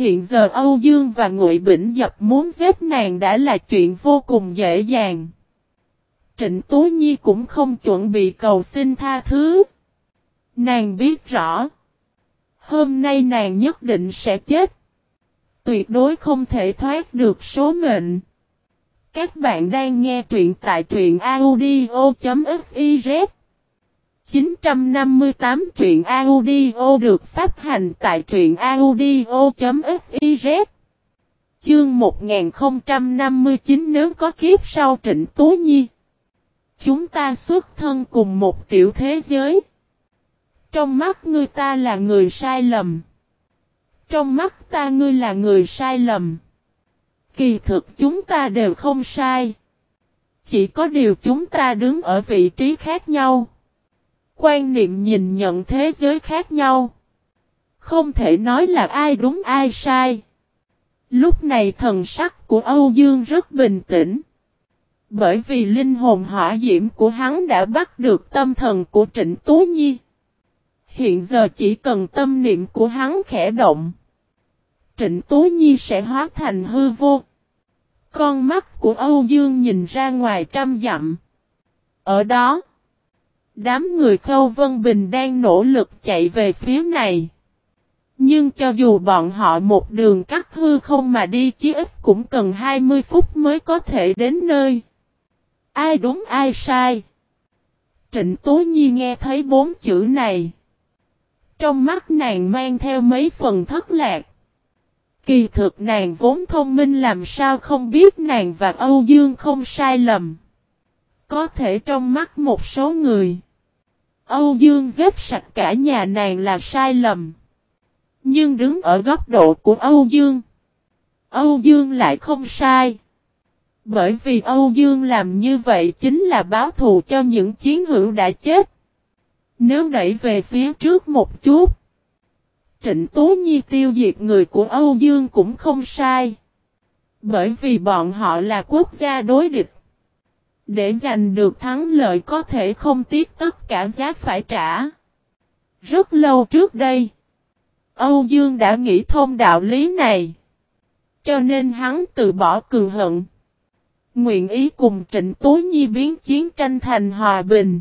Hiện giờ Âu Dương và Ngụy Bỉnh Dập muốn giết nàng đã là chuyện vô cùng dễ dàng. Trịnh Tú Nhi cũng không chuẩn bị cầu xin tha thứ. Nàng biết rõ. Hôm nay nàng nhất định sẽ chết. Tuyệt đối không thể thoát được số mệnh. Các bạn đang nghe truyện tại truyện audio.fif 958 truyện audio được phát hành tại truyện audio.fiz Chương 1059 nếu có kiếp sau trịnh Tố Nhi. Chúng ta xuất thân cùng một tiểu thế giới. Trong mắt ngươi ta là người sai lầm. Trong mắt ta ngươi là người sai lầm. Kỳ thực chúng ta đều không sai. Chỉ có điều chúng ta đứng ở vị trí khác nhau quan niệm nhìn nhận thế giới khác nhau. Không thể nói là ai đúng ai sai. Lúc này thần sắc của Âu Dương rất bình tĩnh. Bởi vì linh hồn hỏa diễm của hắn đã bắt được tâm thần của Trịnh Tú Nhi. Hiện giờ chỉ cần tâm niệm của hắn khẽ động. Trịnh Tú Nhi sẽ hóa thành hư vô. Con mắt của Âu Dương nhìn ra ngoài trăm dặm. Ở đó, Đám người Khâu Vân Bình đang nỗ lực chạy về phía này. Nhưng cho dù bọn họ một đường cắt hư không mà đi chí ít cũng cần 20 phút mới có thể đến nơi. Ai đúng, ai sai? Trịnh Tố Nhi nghe thấy bốn chữ này. Trong mắt nàng mang theo mấy phần thất lạc. Kỳ thực nàng vốn thông minh làm sao không biết nàng và Âu Dương không sai lầm. Có thể trong mắt một số người. Âu Dương giết sạch cả nhà nàng là sai lầm. Nhưng đứng ở góc độ của Âu Dương. Âu Dương lại không sai. Bởi vì Âu Dương làm như vậy chính là báo thù cho những chiến hữu đã chết. Nếu đẩy về phía trước một chút. Trịnh Tố Nhi tiêu diệt người của Âu Dương cũng không sai. Bởi vì bọn họ là quốc gia đối địch. Để giành được thắng lợi có thể không tiếc tất cả giá phải trả. Rất lâu trước đây, Âu Dương đã nghĩ thông đạo lý này. Cho nên hắn từ bỏ cường hận. Nguyện ý cùng Trịnh Tố Nhi biến chiến tranh thành hòa bình.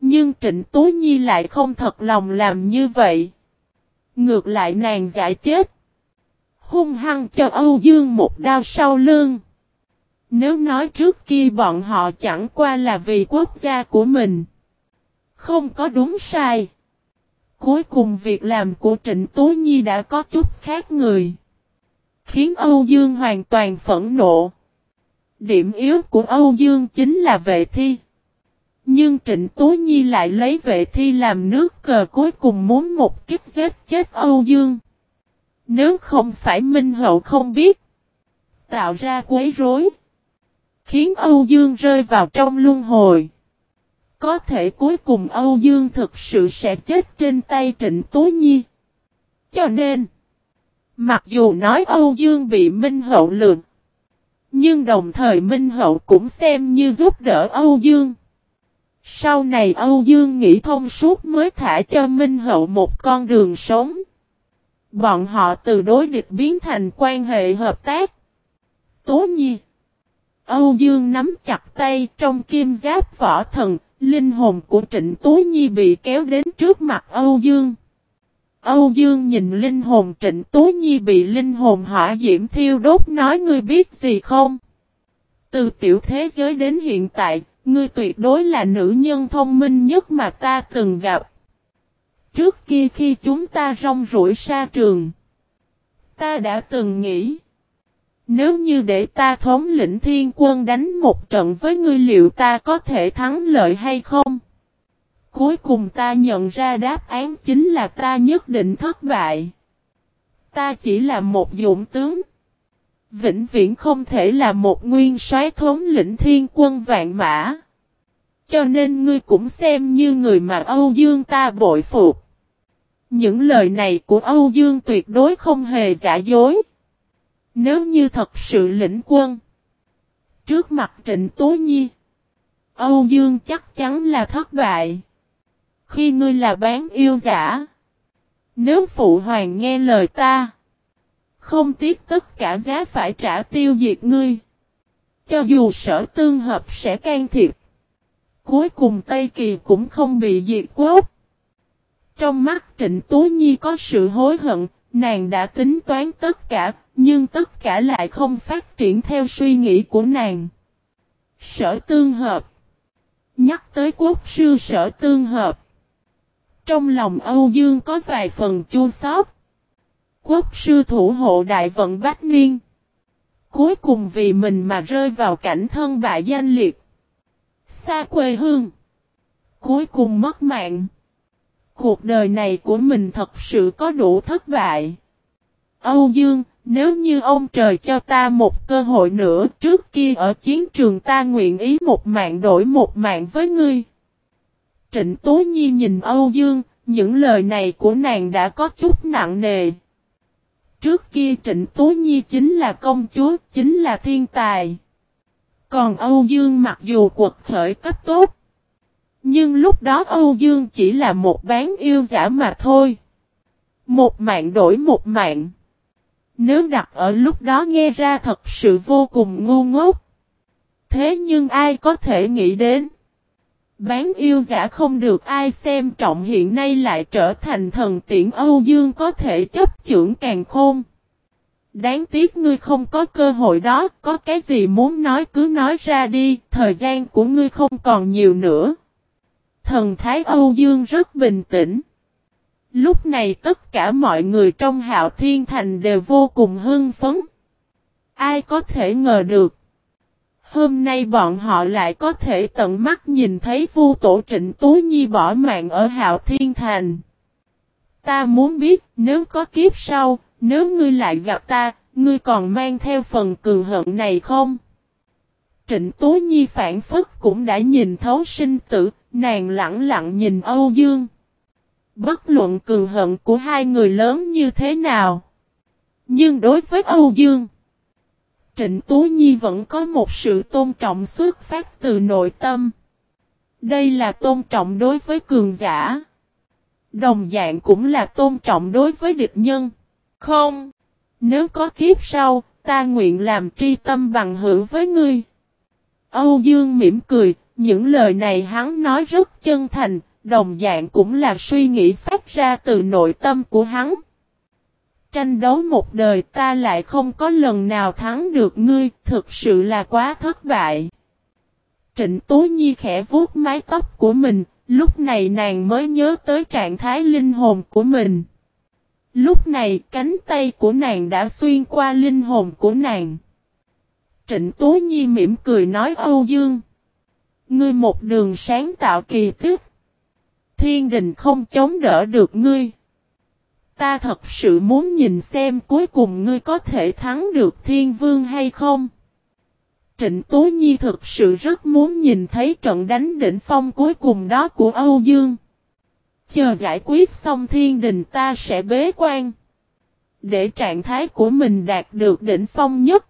Nhưng Trịnh Tố Nhi lại không thật lòng làm như vậy. Ngược lại nàng giải chết. Hung hăng cho Âu Dương một đao sau lưng. Nếu nói trước kia bọn họ chẳng qua là vì quốc gia của mình. Không có đúng sai. Cuối cùng việc làm của Trịnh Tố Nhi đã có chút khác người. Khiến Âu Dương hoàn toàn phẫn nộ. Điểm yếu của Âu Dương chính là vệ thi. Nhưng Trịnh Tố Nhi lại lấy vệ thi làm nước cờ cuối cùng muốn một kiếp giết chết Âu Dương. Nếu không phải Minh Hậu không biết. Tạo ra quấy rối khiến Âu Dương rơi vào trong luân hồi. Có thể cuối cùng Âu Dương thực sự sẽ chết trên tay Trịnh Tố Nhi. Cho nên, mặc dù nói Âu Dương bị Minh Hậu lượt, nhưng đồng thời Minh Hậu cũng xem như giúp đỡ Âu Dương. Sau này Âu Dương nghĩ thông suốt mới thả cho Minh Hậu một con đường sống. Bọn họ từ đối địch biến thành quan hệ hợp tác. Tố Nhi Âu Dương nắm chặt tay trong kim giáp võ thần, linh hồn của Trịnh Tú Nhi bị kéo đến trước mặt Âu Dương. Âu Dương nhìn linh hồn Trịnh Tú Nhi bị linh hồn hỏa diễm thiêu đốt nói ngươi biết gì không? Từ tiểu thế giới đến hiện tại, ngươi tuyệt đối là nữ nhân thông minh nhất mà ta từng gặp. Trước kia khi chúng ta rong rủi xa trường, ta đã từng nghĩ. Nếu như để ta thống lĩnh thiên quân đánh một trận với ngươi liệu ta có thể thắng lợi hay không? Cuối cùng ta nhận ra đáp án chính là ta nhất định thất bại. Ta chỉ là một dụng tướng. Vĩnh viễn không thể là một nguyên soái thống lĩnh thiên quân vạn mã. Cho nên ngươi cũng xem như người mà Âu Dương ta bội phục. Những lời này của Âu Dương tuyệt đối không hề giả dối. Nếu như thật sự lĩnh quân. Trước mặt trịnh Tố Nhi. Âu Dương chắc chắn là thất bại. Khi ngươi là bán yêu giả. Nếu phụ hoàng nghe lời ta. Không tiếc tất cả giá phải trả tiêu diệt ngươi. Cho dù sở tương hợp sẽ can thiệp. Cuối cùng Tây Kỳ cũng không bị diệt quốc. Trong mắt Trịnh Tú Nhi có sự hối hận, nàng đã tính toán tất cả, nhưng tất cả lại không phát triển theo suy nghĩ của nàng. Sở tương hợp Nhắc tới quốc sư sở tương hợp. Trong lòng Âu Dương có vài phần chua xót. Quốc sư thủ hộ đại vận bách niên. Cuối cùng vì mình mà rơi vào cảnh thân bại danh liệt. Xa quê hương. Cuối cùng mất mạng. Cuộc đời này của mình thật sự có đủ thất bại. Âu Dương, nếu như ông trời cho ta một cơ hội nữa, trước kia ở chiến trường ta nguyện ý một mạng đổi một mạng với ngươi. Trịnh Tố Nhi nhìn Âu Dương, những lời này của nàng đã có chút nặng nề. Trước kia Trịnh Tố Nhi chính là công chúa, chính là thiên tài. Còn Âu Dương mặc dù quật khởi cấp tốt. Nhưng lúc đó Âu Dương chỉ là một bán yêu giả mà thôi. Một mạng đổi một mạng. Nếu đặt ở lúc đó nghe ra thật sự vô cùng ngu ngốc. Thế nhưng ai có thể nghĩ đến. Bán yêu giả không được ai xem trọng hiện nay lại trở thành thần tiễn Âu Dương có thể chấp trưởng càng khôn. Đáng tiếc ngươi không có cơ hội đó, có cái gì muốn nói cứ nói ra đi, thời gian của ngươi không còn nhiều nữa. Thần Thái Âu Dương rất bình tĩnh. Lúc này tất cả mọi người trong hạo thiên thành đều vô cùng hưng phấn. Ai có thể ngờ được. Hôm nay bọn họ lại có thể tận mắt nhìn thấy vu tổ trịnh Tú Nhi bỏ mạng ở hạo thiên thành. Ta muốn biết nếu có kiếp sau, nếu ngươi lại gặp ta, ngươi còn mang theo phần cường hận này không? Trịnh Tú Nhi phản phất cũng đã nhìn thấu sinh tử, nàng lặng lặng nhìn Âu Dương. Bất luận cường hận của hai người lớn như thế nào. Nhưng đối với Âu Dương, Trịnh Tú Nhi vẫn có một sự tôn trọng xuất phát từ nội tâm. Đây là tôn trọng đối với cường giả. Đồng dạng cũng là tôn trọng đối với địch nhân. Không, nếu có kiếp sau, ta nguyện làm tri tâm bằng hữu với ngươi. Âu Dương mỉm cười, những lời này hắn nói rất chân thành, đồng dạng cũng là suy nghĩ phát ra từ nội tâm của hắn. Tranh đấu một đời ta lại không có lần nào thắng được ngươi, thực sự là quá thất bại. Trịnh Tố Nhi khẽ vuốt mái tóc của mình, lúc này nàng mới nhớ tới trạng thái linh hồn của mình. Lúc này cánh tay của nàng đã xuyên qua linh hồn của nàng. Trịnh Tố Nhi mỉm cười nói Âu Dương. Ngươi một đường sáng tạo kỳ tích thiên đình không chống đỡ được ngươi. Ta thật sự muốn nhìn xem cuối cùng ngươi có thể thắng được thiên vương hay không. Trịnh Tố Nhi thực sự rất muốn nhìn thấy trận đánh đỉnh phong cuối cùng đó của Âu Dương. Chờ giải quyết xong thiên đình ta sẽ bế quan. Để trạng thái của mình đạt được đỉnh phong nhất.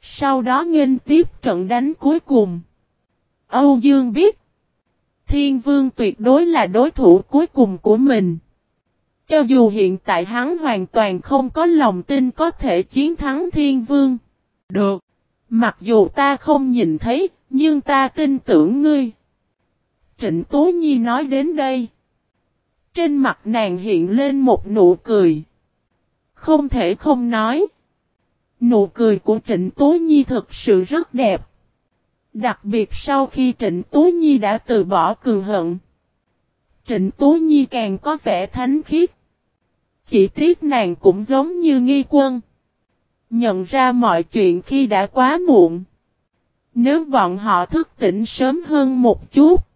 Sau đó nghênh tiếp trận đánh cuối cùng. Âu Dương biết. Thiên Vương tuyệt đối là đối thủ cuối cùng của mình. Cho dù hiện tại hắn hoàn toàn không có lòng tin có thể chiến thắng Thiên Vương. Được. Mặc dù ta không nhìn thấy, nhưng ta tin tưởng ngươi. Trịnh Tố Nhi nói đến đây. Trên mặt nàng hiện lên một nụ cười. Không thể không nói. Nụ cười của Trịnh Tố Nhi thực sự rất đẹp. Đặc biệt sau khi Trịnh Tú Nhi đã từ bỏ cường hận. Trịnh Tú Nhi càng có vẻ thánh khiết. Chỉ tiếc nàng cũng giống như nghi quân. Nhận ra mọi chuyện khi đã quá muộn. Nếu bọn họ thức tỉnh sớm hơn một chút.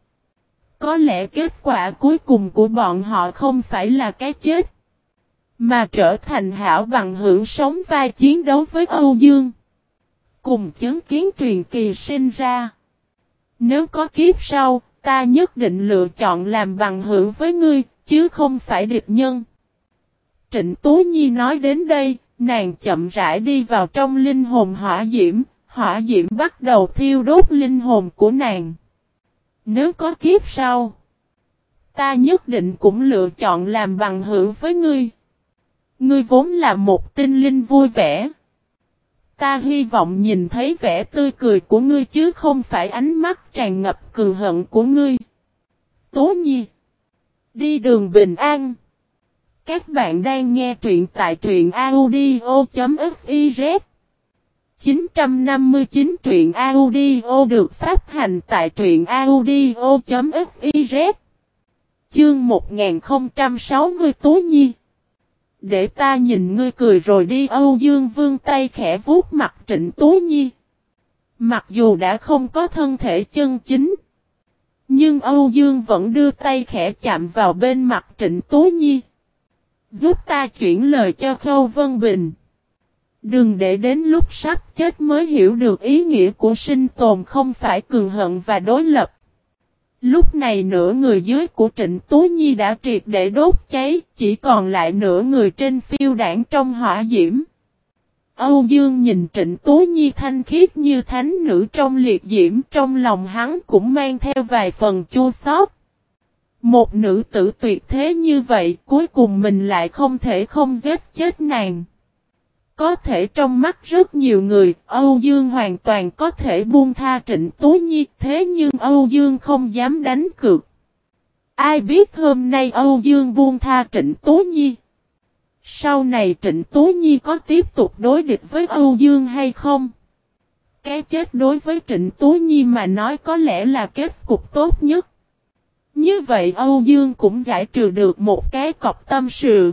Có lẽ kết quả cuối cùng của bọn họ không phải là cái chết. Mà trở thành hảo bằng hưởng sống vai chiến đấu với Âu Dương. Cùng chứng kiến truyền kỳ sinh ra. Nếu có kiếp sau, ta nhất định lựa chọn làm bằng hữu với ngươi, chứ không phải địch nhân. Trịnh Tú Nhi nói đến đây, nàng chậm rãi đi vào trong linh hồn hỏa diễm, hỏa diễm bắt đầu thiêu đốt linh hồn của nàng. Nếu có kiếp sau, ta nhất định cũng lựa chọn làm bằng hữu với ngươi. Ngươi vốn là một tinh linh vui vẻ. Ta hy vọng nhìn thấy vẻ tươi cười của ngươi chứ không phải ánh mắt tràn ngập cường hận của ngươi. Tố Nhi. Đi đường bình an. Các bạn đang nghe truyện tại truyện audio.fiz 959 truyện audio được phát hành tại truyện audio.fiz Chương 1060 Tố Nhi để ta nhìn ngươi cười rồi đi Âu Dương vương tay khẽ vuốt mặt trịnh Tú Nhi Mặc dù đã không có thân thể chân chính, Nhưng Âu Dương vẫn đưa tay khẽ chạm vào bên mặt trịnh Tú Nhi Giúp ta chuyển lời cho Khâu Vân Bình. Đừng để đến lúc sắp chết mới hiểu được ý nghĩa của sinh tồn không phải cường hận và đối lập. Lúc này nửa người dưới của Trịnh Tú Nhi đã triệt để đốt cháy, chỉ còn lại nửa người trên phiêu đảng trong hỏa diễm. Âu Dương nhìn Trịnh Tú Nhi thanh khiết như thánh nữ trong liệt diễm trong lòng hắn cũng mang theo vài phần chua xót. Một nữ tử tuyệt thế như vậy cuối cùng mình lại không thể không giết chết nàng. Có thể trong mắt rất nhiều người, Âu Dương hoàn toàn có thể buông tha Trịnh Tú Nhi thế nhưng Âu Dương không dám đánh cược. Ai biết hôm nay Âu Dương buông tha Trịnh Tú Nhi. Sau này Trịnh Tú Nhi có tiếp tục đối địch với Âu Dương hay không? Cái chết đối với Trịnh Tú Nhi mà nói có lẽ là kết cục tốt nhất. Như vậy Âu Dương cũng giải trừ được một cái cọc tâm sự.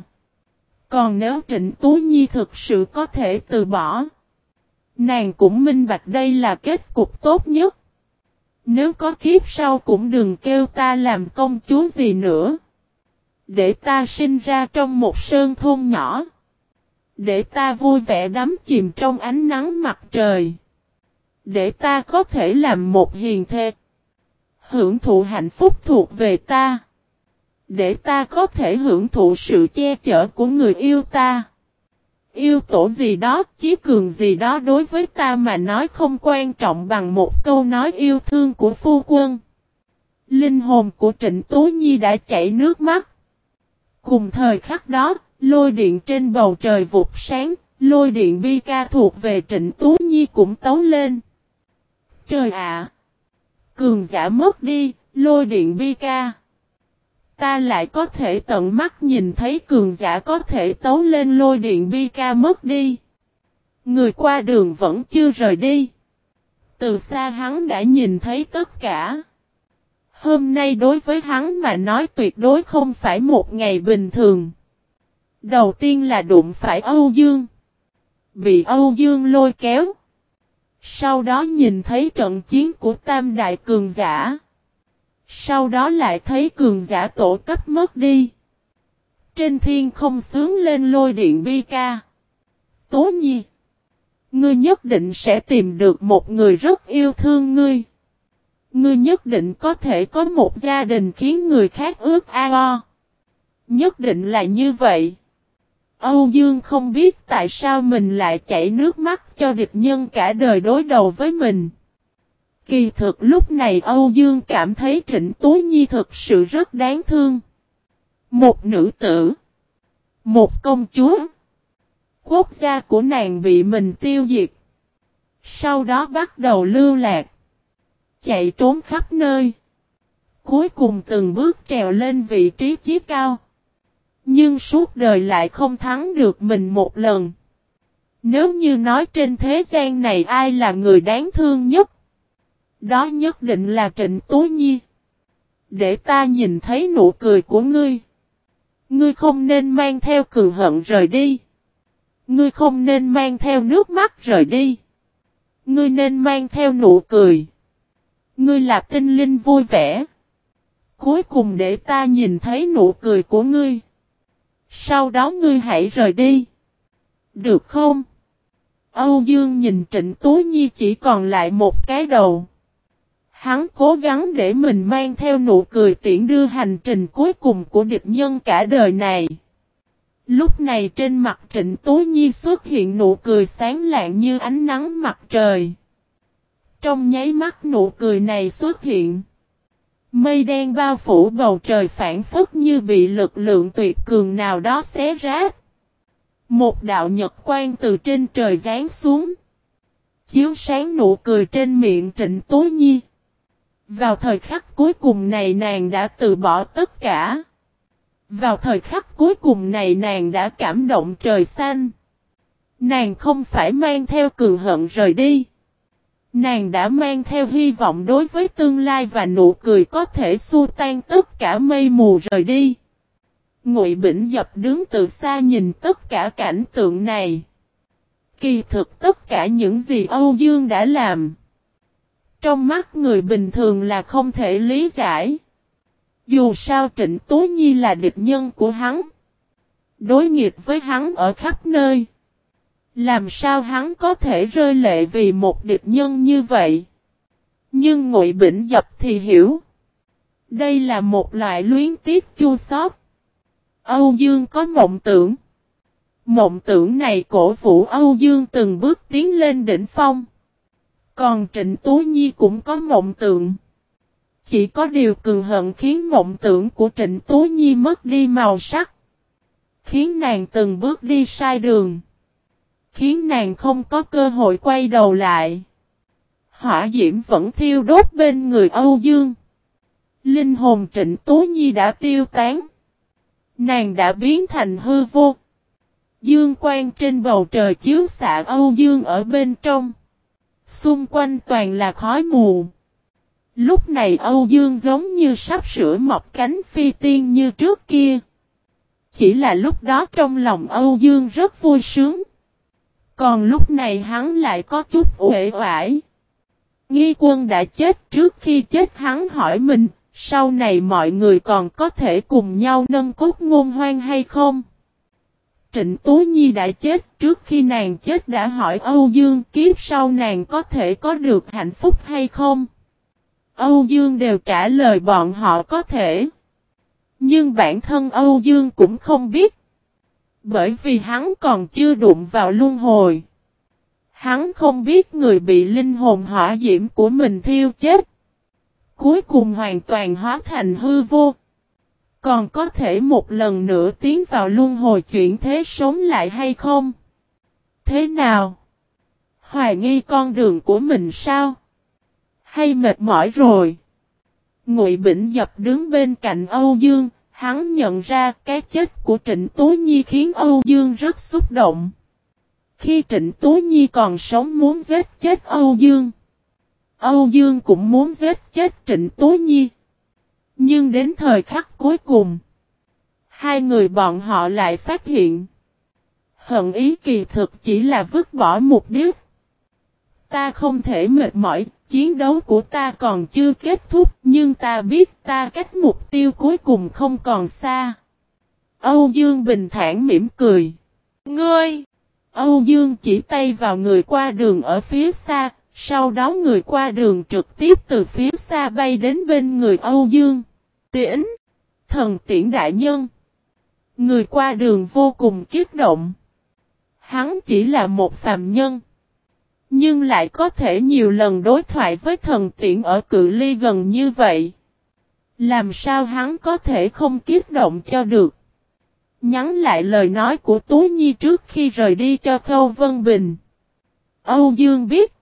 Còn nếu Trịnh Tú Nhi thực sự có thể từ bỏ. Nàng cũng minh bạch đây là kết cục tốt nhất. Nếu có kiếp sau cũng đừng kêu ta làm công chúa gì nữa. Để ta sinh ra trong một sơn thôn nhỏ. Để ta vui vẻ đắm chìm trong ánh nắng mặt trời. Để ta có thể làm một hiền thê. Hưởng thụ hạnh phúc thuộc về ta. Để ta có thể hưởng thụ sự che chở của người yêu ta. Yêu tổ gì đó, chí cường gì đó đối với ta mà nói không quan trọng bằng một câu nói yêu thương của phu quân. Linh hồn của Trịnh Tố Nhi đã chảy nước mắt. Cùng thời khắc đó, lôi điện trên bầu trời vụt sáng, lôi điện bi ca thuộc về Trịnh Tú Nhi cũng tấu lên. Trời ạ! Cường giả mất đi, lôi điện bi ca. Ta lại có thể tận mắt nhìn thấy cường giả có thể tấu lên lôi điện bi ca mất đi. Người qua đường vẫn chưa rời đi. Từ xa hắn đã nhìn thấy tất cả. Hôm nay đối với hắn mà nói tuyệt đối không phải một ngày bình thường. Đầu tiên là đụng phải Âu Dương. Bị Âu Dương lôi kéo. Sau đó nhìn thấy trận chiến của Tam Đại Cường Giả. Sau đó lại thấy cường giả tổ cấp mất đi. Trên thiên không sướng lên lôi điện bi ca. Tố nhi. Ngươi nhất định sẽ tìm được một người rất yêu thương ngươi. Ngươi nhất định có thể có một gia đình khiến người khác ước ao. Nhất định là như vậy. Âu Dương không biết tại sao mình lại chảy nước mắt cho địch nhân cả đời đối đầu với mình. Kỳ thực lúc này Âu Dương cảm thấy Trịnh Tố Nhi thực sự rất đáng thương. Một nữ tử. Một công chúa. Quốc gia của nàng bị mình tiêu diệt. Sau đó bắt đầu lưu lạc. Chạy trốn khắp nơi. Cuối cùng từng bước trèo lên vị trí chí cao. Nhưng suốt đời lại không thắng được mình một lần. Nếu như nói trên thế gian này ai là người đáng thương nhất. Đó nhất định là Trịnh Tố Nhi. Để ta nhìn thấy nụ cười của ngươi. Ngươi không nên mang theo cường hận rời đi. Ngươi không nên mang theo nước mắt rời đi. Ngươi nên mang theo nụ cười. Ngươi là tinh linh vui vẻ. Cuối cùng để ta nhìn thấy nụ cười của ngươi. Sau đó ngươi hãy rời đi. Được không? Âu Dương nhìn Trịnh Tú Nhi chỉ còn lại một cái đầu. Hắn cố gắng để mình mang theo nụ cười tiễn đưa hành trình cuối cùng của địch nhân cả đời này. Lúc này trên mặt Trịnh Tú Nhi xuất hiện nụ cười sáng lạng như ánh nắng mặt trời. Trong nháy mắt nụ cười này xuất hiện. Mây đen bao phủ bầu trời phản phất như bị lực lượng tuyệt cường nào đó xé rách. Một đạo nhật quang từ trên trời giáng xuống. Chiếu sáng nụ cười trên miệng Trịnh Tố Nhi. Vào thời khắc cuối cùng này nàng đã từ bỏ tất cả. Vào thời khắc cuối cùng này nàng đã cảm động trời xanh. Nàng không phải mang theo cường hận rời đi. Nàng đã mang theo hy vọng đối với tương lai và nụ cười có thể xua tan tất cả mây mù rời đi. Ngụy Bỉnh Dập đứng từ xa nhìn tất cả cảnh tượng này. Kỳ thực tất cả những gì Âu Dương đã làm. Trong mắt người bình thường là không thể lý giải. Dù sao Trịnh Tố Nhi là địch nhân của hắn. Đối nghịch với hắn ở khắp nơi. Làm sao hắn có thể rơi lệ vì một địch nhân như vậy? Nhưng Ngụy Bỉnh Dập thì hiểu. Đây là một loại luyến tiếc chua xót. Âu Dương có mộng tưởng. Mộng tưởng này cổ vũ Âu Dương từng bước tiến lên đỉnh phong. Còn Trịnh Tú Nhi cũng có mộng tưởng. Chỉ có điều cường hận khiến mộng tưởng của Trịnh Tú Nhi mất đi màu sắc. Khiến nàng từng bước đi sai đường. Khiến nàng không có cơ hội quay đầu lại. Hỏa diễm vẫn thiêu đốt bên người Âu Dương. Linh hồn Trịnh Tú Nhi đã tiêu tán. Nàng đã biến thành hư vô. Dương quang trên bầu trời chiếu xạ Âu Dương ở bên trong. Xung quanh toàn là khói mù. Lúc này Âu Dương giống như sắp sửa mọc cánh phi tiên như trước kia. Chỉ là lúc đó trong lòng Âu Dương rất vui sướng. Còn lúc này hắn lại có chút uể oải. Nghi quân đã chết trước khi chết hắn hỏi mình, sau này mọi người còn có thể cùng nhau nâng cốt ngôn hoang hay không? Trịnh Tú Nhi đã chết trước khi nàng chết đã hỏi Âu Dương kiếp sau nàng có thể có được hạnh phúc hay không? Âu Dương đều trả lời bọn họ có thể. Nhưng bản thân Âu Dương cũng không biết. Bởi vì hắn còn chưa đụng vào luân hồi. Hắn không biết người bị linh hồn hỏa diễm của mình thiêu chết. Cuối cùng hoàn toàn hóa thành hư vô. Còn có thể một lần nữa tiến vào luân hồi chuyển thế sống lại hay không? Thế nào? Hoài nghi con đường của mình sao? Hay mệt mỏi rồi? Ngụy Bỉnh Dập đứng bên cạnh Âu Dương, hắn nhận ra cái chết của Trịnh Tú Nhi khiến Âu Dương rất xúc động. Khi Trịnh Tú Nhi còn sống muốn giết chết Âu Dương. Âu Dương cũng muốn giết chết Trịnh Tú Nhi. Nhưng đến thời khắc cuối cùng, hai người bọn họ lại phát hiện. Hận ý kỳ thực chỉ là vứt bỏ mục đích. Ta không thể mệt mỏi, chiến đấu của ta còn chưa kết thúc, nhưng ta biết ta cách mục tiêu cuối cùng không còn xa. Âu Dương bình thản mỉm cười. Ngươi! Âu Dương chỉ tay vào người qua đường ở phía xa, sau đó người qua đường trực tiếp từ phía xa bay đến bên người Âu Dương. Tiễn! Thần tiễn đại nhân! Người qua đường vô cùng kiết động. Hắn chỉ là một phàm nhân. Nhưng lại có thể nhiều lần đối thoại với thần tiễn ở cự ly gần như vậy. Làm sao hắn có thể không kiết động cho được? Nhắn lại lời nói của Tú Nhi trước khi rời đi cho Khâu Vân Bình. Âu Dương biết.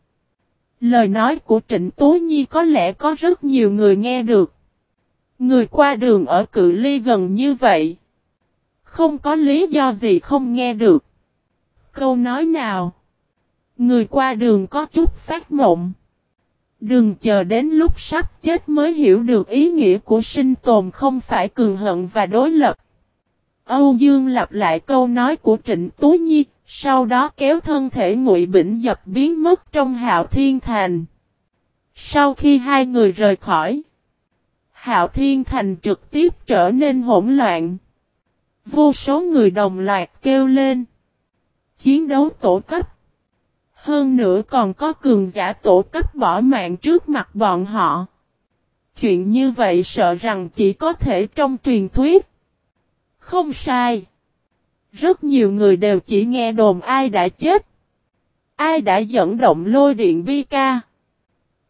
Lời nói của Trịnh Tú Nhi có lẽ có rất nhiều người nghe được. Người qua đường ở cự ly gần như vậy. Không có lý do gì không nghe được. Câu nói nào? Người qua đường có chút phát mộng. Đừng chờ đến lúc sắp chết mới hiểu được ý nghĩa của sinh tồn không phải cường hận và đối lập. Âu Dương lặp lại câu nói của Trịnh Tú Nhi, sau đó kéo thân thể ngụy bỉnh dập biến mất trong hạo thiên thành. Sau khi hai người rời khỏi, hạo thiên thành trực tiếp trở nên hỗn loạn. Vô số người đồng loạt kêu lên. Chiến đấu tổ cấp. Hơn nữa còn có cường giả tổ cấp bỏ mạng trước mặt bọn họ. Chuyện như vậy sợ rằng chỉ có thể trong truyền thuyết. Không sai. Rất nhiều người đều chỉ nghe đồn ai đã chết. Ai đã dẫn động lôi điện vi ca.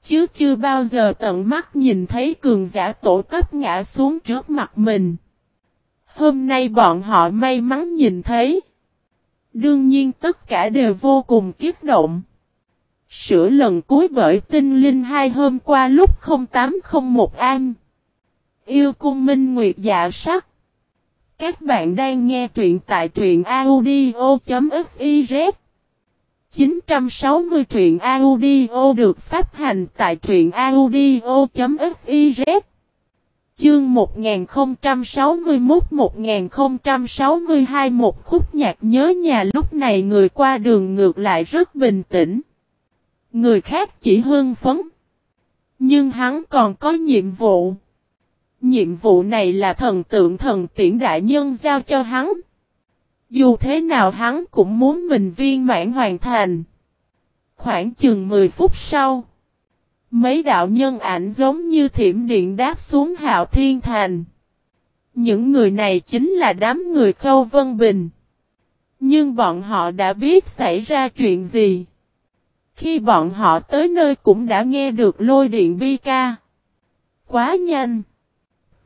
Chứ chưa bao giờ tận mắt nhìn thấy cường giả tổ cấp ngã xuống trước mặt mình. Hôm nay bọn họ may mắn nhìn thấy. Đương nhiên tất cả đều vô cùng kiếp động. Sửa lần cuối bởi tinh linh hai hôm qua lúc 0801 an. Yêu cung minh nguyệt dạ sắc. Các bạn đang nghe truyện tại truyện audio.fiz 960 truyện audio được phát hành tại truyện audio.fiz Chương 1061-1062 một khúc nhạc nhớ nhà lúc này người qua đường ngược lại rất bình tĩnh. Người khác chỉ hưng phấn. Nhưng hắn còn có nhiệm vụ. Nhiệm vụ này là thần tượng thần tiễn đại nhân giao cho hắn. Dù thế nào hắn cũng muốn mình viên mãn hoàn thành. Khoảng chừng 10 phút sau. Mấy đạo nhân ảnh giống như thiểm điện đáp xuống hạo thiên thành. Những người này chính là đám người khâu vân bình. Nhưng bọn họ đã biết xảy ra chuyện gì. Khi bọn họ tới nơi cũng đã nghe được lôi điện bi ca. Quá nhanh.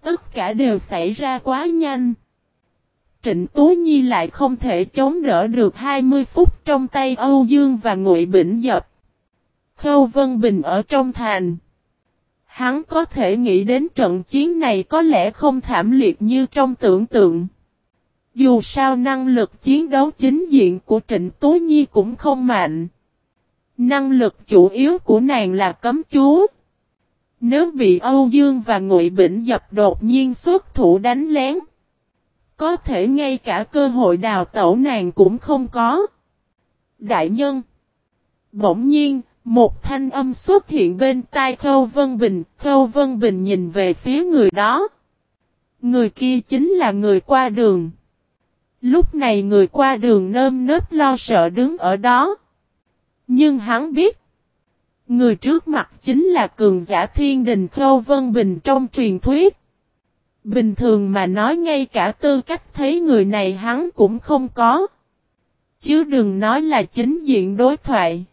Tất cả đều xảy ra quá nhanh. Trịnh Tú Nhi lại không thể chống đỡ được 20 phút trong tay Âu Dương và Ngụy Bỉnh Dập. Khâu Vân Bình ở trong thành. Hắn có thể nghĩ đến trận chiến này có lẽ không thảm liệt như trong tưởng tượng. Dù sao năng lực chiến đấu chính diện của Trịnh Tú Nhi cũng không mạnh. Năng lực chủ yếu của nàng là cấm chú. Nếu bị Âu Dương và Ngụy Bỉnh dập đột nhiên xuất thủ đánh lén. Có thể ngay cả cơ hội đào tẩu nàng cũng không có. Đại nhân. Bỗng nhiên, một thanh âm xuất hiện bên tai Khâu Vân Bình. Khâu Vân Bình nhìn về phía người đó. Người kia chính là người qua đường. Lúc này người qua đường nơm nớp lo sợ đứng ở đó. Nhưng hắn biết. Người trước mặt chính là cường giả thiên đình Khâu Vân Bình trong truyền thuyết. Bình thường mà nói ngay cả tư cách thấy người này hắn cũng không có. Chứ đừng nói là chính diện đối thoại.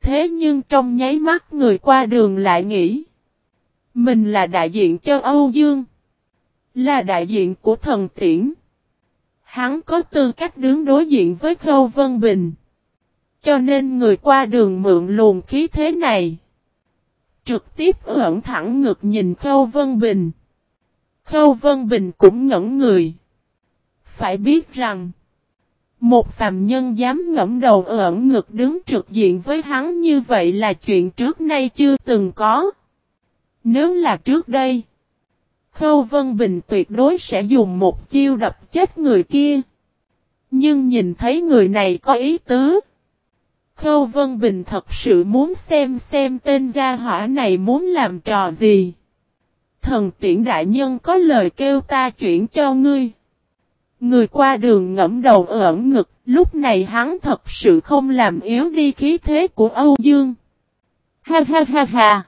Thế nhưng trong nháy mắt người qua đường lại nghĩ. Mình là đại diện cho Âu Dương. Là đại diện của thần tiễn. Hắn có tư cách đứng đối diện với Khâu Vân Bình. Cho nên người qua đường mượn luồng khí thế này. Trực tiếp ẩn thẳng ngực nhìn Khâu Vân Bình. Khâu Vân Bình cũng ngẩn người. Phải biết rằng. Một phàm nhân dám ngẫm đầu ẩn ngực đứng trực diện với hắn như vậy là chuyện trước nay chưa từng có. Nếu là trước đây. Khâu Vân Bình tuyệt đối sẽ dùng một chiêu đập chết người kia. Nhưng nhìn thấy người này có ý tứ. Khâu Vân Bình thật sự muốn xem xem tên gia hỏa này muốn làm trò gì. Thần tiễn đại nhân có lời kêu ta chuyển cho ngươi. Người qua đường ngẫm đầu ẩn ngực, lúc này hắn thật sự không làm yếu đi khí thế của Âu Dương. Ha ha ha ha!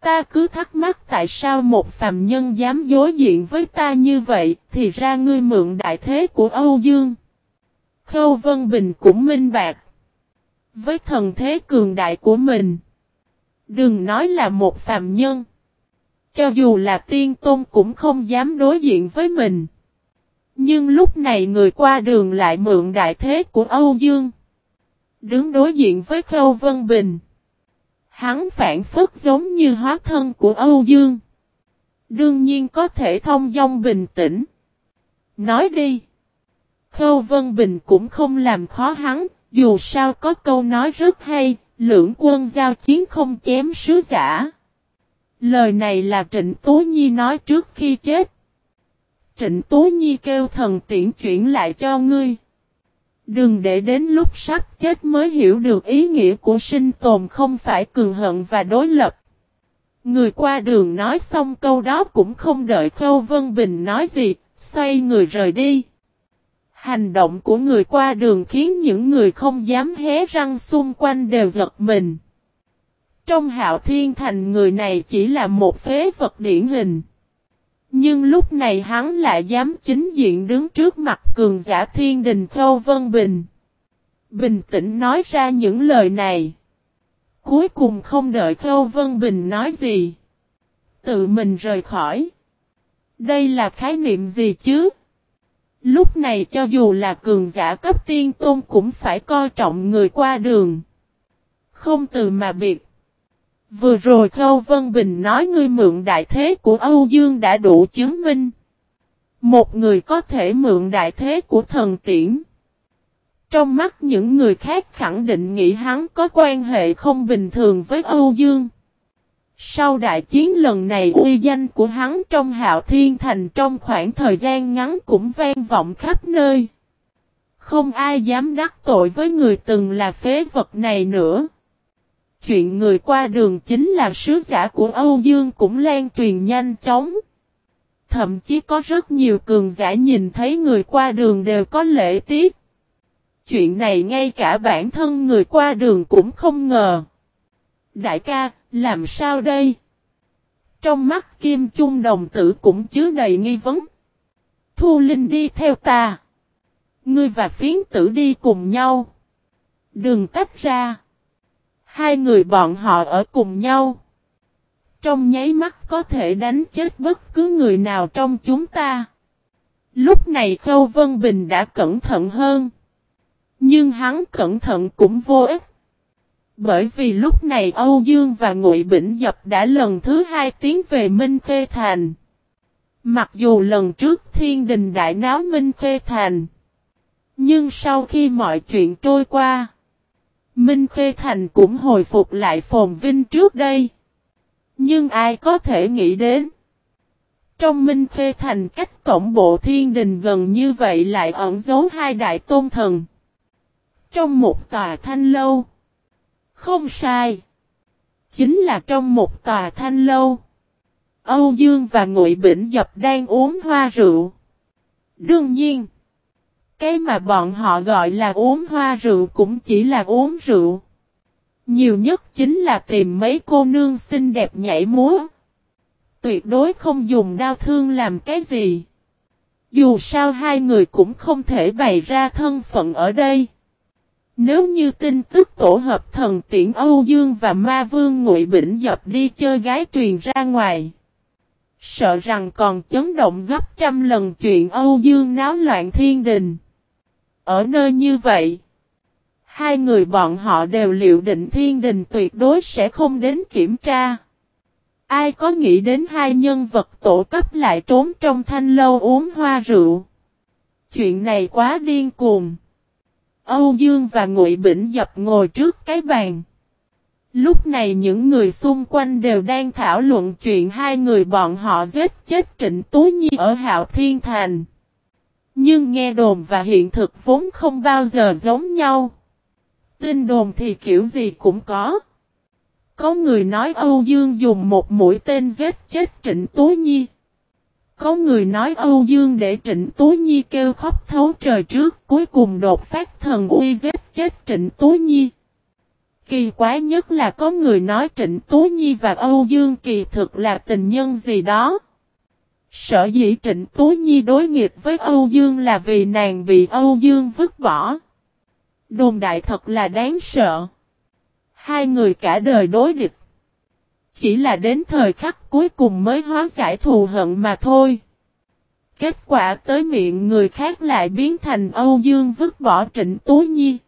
Ta cứ thắc mắc tại sao một phàm nhân dám dối diện với ta như vậy, thì ra ngươi mượn đại thế của Âu Dương. Khâu Vân Bình cũng minh bạc. Với thần thế cường đại của mình. Đừng nói là một phàm nhân. Cho dù là tiên tôn cũng không dám đối diện với mình. Nhưng lúc này người qua đường lại mượn đại thế của Âu Dương. Đứng đối diện với Khâu Vân Bình. Hắn phản phất giống như hóa thân của Âu Dương. Đương nhiên có thể thông dong bình tĩnh. Nói đi. Khâu Vân Bình cũng không làm khó hắn, dù sao có câu nói rất hay, lưỡng quân giao chiến không chém sứ giả. Lời này là Trịnh Tố Nhi nói trước khi chết. Trịnh Tố Nhi kêu thần tiễn chuyển lại cho ngươi. Đừng để đến lúc sắp chết mới hiểu được ý nghĩa của sinh tồn không phải cường hận và đối lập. Người qua đường nói xong câu đó cũng không đợi Khâu Vân Bình nói gì, xoay người rời đi. Hành động của người qua đường khiến những người không dám hé răng xung quanh đều giật mình. Trong hạo thiên thành người này chỉ là một phế vật điển hình. Nhưng lúc này hắn lại dám chính diện đứng trước mặt cường giả thiên đình Khâu Vân Bình. Bình tĩnh nói ra những lời này. Cuối cùng không đợi Khâu Vân Bình nói gì. Tự mình rời khỏi. Đây là khái niệm gì chứ? Lúc này cho dù là cường giả cấp tiên tôn cũng phải coi trọng người qua đường. Không từ mà biệt. Vừa rồi Khâu Vân Bình nói ngươi mượn đại thế của Âu Dương đã đủ chứng minh. Một người có thể mượn đại thế của thần tiễn. Trong mắt những người khác khẳng định nghĩ hắn có quan hệ không bình thường với Âu Dương. Sau đại chiến lần này uy danh của hắn trong hạo thiên thành trong khoảng thời gian ngắn cũng vang vọng khắp nơi. Không ai dám đắc tội với người từng là phế vật này nữa. Chuyện người qua đường chính là sứ giả của Âu Dương cũng lan truyền nhanh chóng. Thậm chí có rất nhiều cường giả nhìn thấy người qua đường đều có lễ tiết. Chuyện này ngay cả bản thân người qua đường cũng không ngờ. Đại ca, làm sao đây? Trong mắt Kim Chung đồng tử cũng chứa đầy nghi vấn. Thu Linh đi theo ta. Ngươi và phiến tử đi cùng nhau. Đừng tách ra. Hai người bọn họ ở cùng nhau. Trong nháy mắt có thể đánh chết bất cứ người nào trong chúng ta. Lúc này Khâu Vân Bình đã cẩn thận hơn. Nhưng hắn cẩn thận cũng vô ích. Bởi vì lúc này Âu Dương và Ngụy Bỉnh Dập đã lần thứ hai tiến về Minh Khê Thành. Mặc dù lần trước thiên đình đại náo Minh Khê Thành. Nhưng sau khi mọi chuyện trôi qua. Minh Khê Thành cũng hồi phục lại phồn vinh trước đây. Nhưng ai có thể nghĩ đến. Trong Minh Khê Thành cách tổng bộ thiên đình gần như vậy lại ẩn giấu hai đại tôn thần. Trong một tòa thanh lâu. Không sai. Chính là trong một tòa thanh lâu. Âu Dương và Ngụy Bỉnh Dập đang uống hoa rượu. Đương nhiên. Cái mà bọn họ gọi là uống hoa rượu cũng chỉ là uống rượu. Nhiều nhất chính là tìm mấy cô nương xinh đẹp nhảy múa. Tuyệt đối không dùng đau thương làm cái gì. Dù sao hai người cũng không thể bày ra thân phận ở đây. Nếu như tin tức tổ hợp thần tiễn Âu Dương và Ma Vương Ngụy Bỉnh dập đi chơi gái truyền ra ngoài. Sợ rằng còn chấn động gấp trăm lần chuyện Âu Dương náo loạn thiên đình. Ở nơi như vậy, hai người bọn họ đều liệu định thiên đình tuyệt đối sẽ không đến kiểm tra. Ai có nghĩ đến hai nhân vật tổ cấp lại trốn trong thanh lâu uống hoa rượu. Chuyện này quá điên cuồng. Âu Dương và Ngụy Bỉnh Dập ngồi trước cái bàn. Lúc này những người xung quanh đều đang thảo luận chuyện hai người bọn họ giết chết Trịnh Tú Nhi ở Hạo Thiên Thành. Nhưng nghe đồn và hiện thực vốn không bao giờ giống nhau. Tin đồn thì kiểu gì cũng có. Có người nói Âu Dương dùng một mũi tên giết chết Trịnh Tú Nhi. Có người nói Âu Dương để Trịnh Tố Nhi kêu khóc thấu trời trước, cuối cùng đột phát thần uy giết chết Trịnh Tố Nhi. Kỳ quái nhất là có người nói Trịnh Tố Nhi và Âu Dương kỳ thực là tình nhân gì đó. Sở dĩ Trịnh Tố Nhi đối nghịch với Âu Dương là vì nàng bị Âu Dương vứt bỏ. Đồn đại thật là đáng sợ. Hai người cả đời đối địch. Chỉ là đến thời khắc cuối cùng mới hóa giải thù hận mà thôi. Kết quả tới miệng người khác lại biến thành Âu Dương vứt bỏ Trịnh Tú Nhi.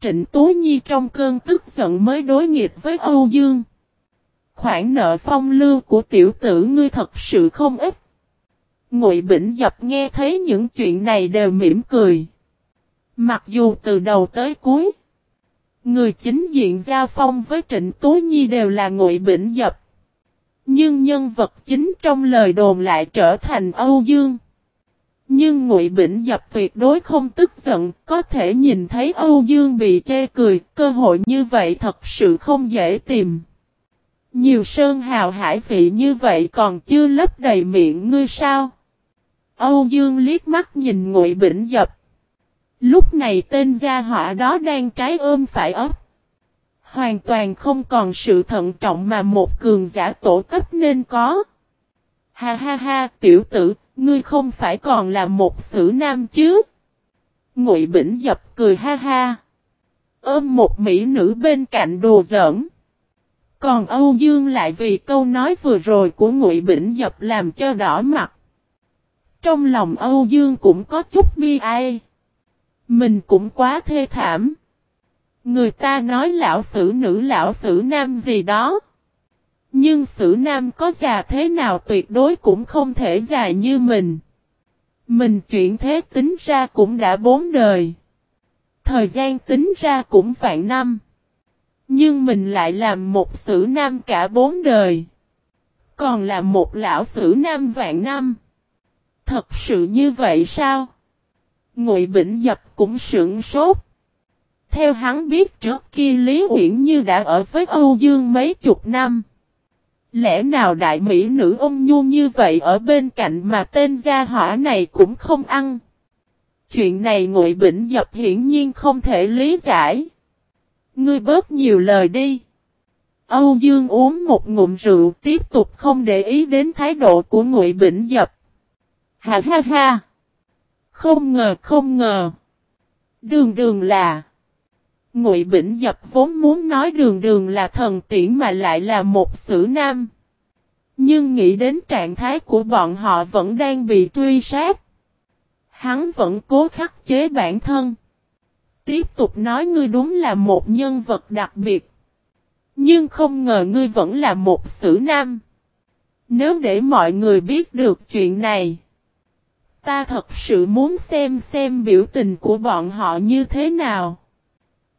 Trịnh Tú Nhi trong cơn tức giận mới đối nghịch với Âu Dương. Khoản nợ phong lưu của tiểu tử ngươi thật sự không ít. Ngụy Bỉnh Dập nghe thấy những chuyện này đều mỉm cười. Mặc dù từ đầu tới cuối, người chính diện giao phong với Trịnh Tú Nhi đều là Ngụy Bỉnh Dập. Nhưng nhân vật chính trong lời đồn lại trở thành Âu Dương. Nhưng Ngụy Bỉnh Dập tuyệt đối không tức giận, có thể nhìn thấy Âu Dương bị chê cười, cơ hội như vậy thật sự không dễ tìm. Nhiều sơn hào hải vị như vậy còn chưa lấp đầy miệng ngươi sao? Âu Dương liếc mắt nhìn Ngụy Bỉnh Dập. Lúc này tên gia hỏa đó đang trái ôm phải ấp. Hoàn toàn không còn sự thận trọng mà một cường giả tổ cấp nên có. Ha ha ha, tiểu tử, ngươi không phải còn là một sử nam chứ? Ngụy Bỉnh Dập cười ha ha. Ôm một mỹ nữ bên cạnh đồ giỡn. Còn Âu Dương lại vì câu nói vừa rồi của Ngụy Bỉnh Dập làm cho đỏ mặt. Trong lòng Âu Dương cũng có chút bi ai. Mình cũng quá thê thảm. Người ta nói lão sử nữ, lão sử nam gì đó. Nhưng sử nam có già thế nào tuyệt đối cũng không thể già như mình. Mình chuyển thế tính ra cũng đã bốn đời. Thời gian tính ra cũng vạn năm. Nhưng mình lại làm một sử nam cả bốn đời. Còn là một lão sử nam vạn năm. Thật sự như vậy sao? Ngụy Bỉnh Dập cũng sững sốt. Theo hắn biết trước kia Lý Uyển Như đã ở với Âu Dương mấy chục năm. Lẽ nào đại mỹ nữ ông nhu như vậy ở bên cạnh mà tên gia hỏa này cũng không ăn. Chuyện này ngụy bỉnh dập hiển nhiên không thể lý giải. Ngươi bớt nhiều lời đi. Âu Dương uống một ngụm rượu, tiếp tục không để ý đến thái độ của ngụy bỉnh dập. Ha ha ha. Không ngờ không ngờ. Đường đường là. Ngụy Bỉnh Dập vốn muốn nói đường đường là thần tiễn mà lại là một sử nam. Nhưng nghĩ đến trạng thái của bọn họ vẫn đang bị truy sát. Hắn vẫn cố khắc chế bản thân. Tiếp tục nói ngươi đúng là một nhân vật đặc biệt. Nhưng không ngờ ngươi vẫn là một sử nam. Nếu để mọi người biết được chuyện này. Ta thật sự muốn xem xem biểu tình của bọn họ như thế nào.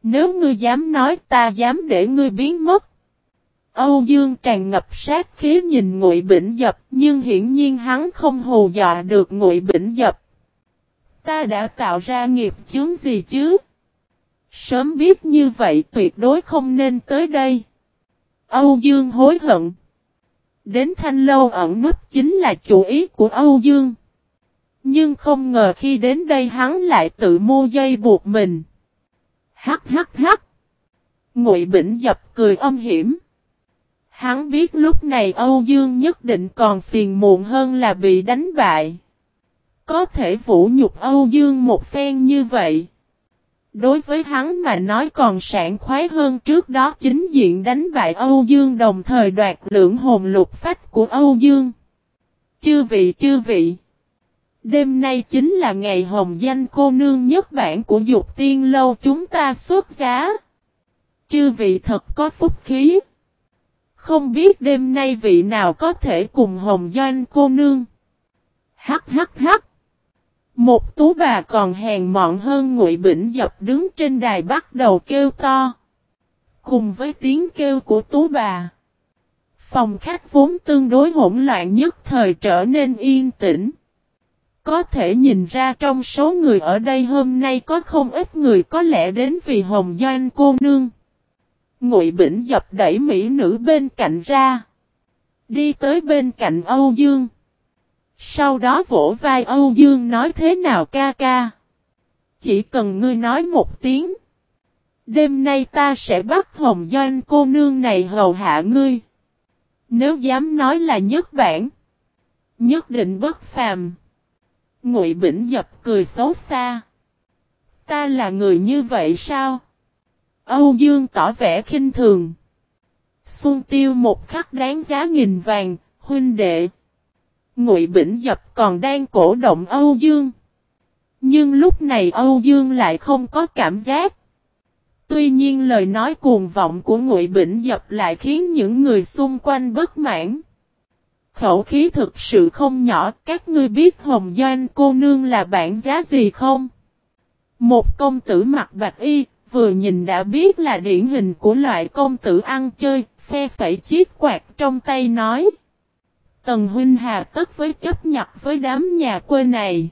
Nếu ngươi dám nói ta dám để ngươi biến mất. Âu Dương tràn ngập sát khí nhìn Ngụy Bỉnh Dập, nhưng hiển nhiên hắn không hù dọa được Ngụy Bỉnh Dập. Ta đã tạo ra nghiệp chướng gì chứ? Sớm biết như vậy tuyệt đối không nên tới đây. Âu Dương hối hận. Đến thanh lâu ẩn nút chính là chủ ý của Âu Dương. Nhưng không ngờ khi đến đây hắn lại tự mua dây buộc mình. Hắc hắc hắc. Ngụy Bỉnh dập cười âm hiểm. Hắn biết lúc này Âu Dương nhất định còn phiền muộn hơn là bị đánh bại. Có thể vũ nhục Âu Dương một phen như vậy. Đối với hắn mà nói còn sảng khoái hơn trước đó chính diện đánh bại Âu Dương đồng thời đoạt lưỡng hồn lục phách của Âu Dương. Chư vị chư vị. Đêm nay chính là ngày hồng danh cô nương nhất bản của dục tiên lâu chúng ta xuất giá. Chư vị thật có phúc khí. Không biết đêm nay vị nào có thể cùng hồng danh cô nương. Hắc hắc hắc. Một tú bà còn hèn mọn hơn ngụy bỉnh dập đứng trên đài bắt đầu kêu to. Cùng với tiếng kêu của tú bà. Phòng khách vốn tương đối hỗn loạn nhất thời trở nên yên tĩnh. Có thể nhìn ra trong số người ở đây hôm nay có không ít người có lẽ đến vì hồng doanh cô nương. Ngụy Bỉnh dập đẩy mỹ nữ bên cạnh ra. Đi tới bên cạnh Âu Dương. Sau đó vỗ vai Âu Dương nói thế nào ca ca. Chỉ cần ngươi nói một tiếng. Đêm nay ta sẽ bắt hồng doanh cô nương này hầu hạ ngươi. Nếu dám nói là nhất bản. Nhất định bất phàm. Ngụy Bỉnh dập cười xấu xa. Ta là người như vậy sao? Âu Dương tỏ vẻ khinh thường. Xuân tiêu một khắc đáng giá nghìn vàng, huynh đệ. Ngụy Bỉnh Dập còn đang cổ động Âu Dương. Nhưng lúc này Âu Dương lại không có cảm giác. Tuy nhiên lời nói cuồng vọng của Ngụy Bỉnh Dập lại khiến những người xung quanh bất mãn. Khẩu khí thực sự không nhỏ, các ngươi biết Hồng Doanh cô nương là bản giá gì không? Một công tử mặc bạch y, vừa nhìn đã biết là điển hình của loại công tử ăn chơi, phe phẩy chiếc quạt trong tay nói. Tần Huynh hà tất với chấp nhặt với đám nhà quê này.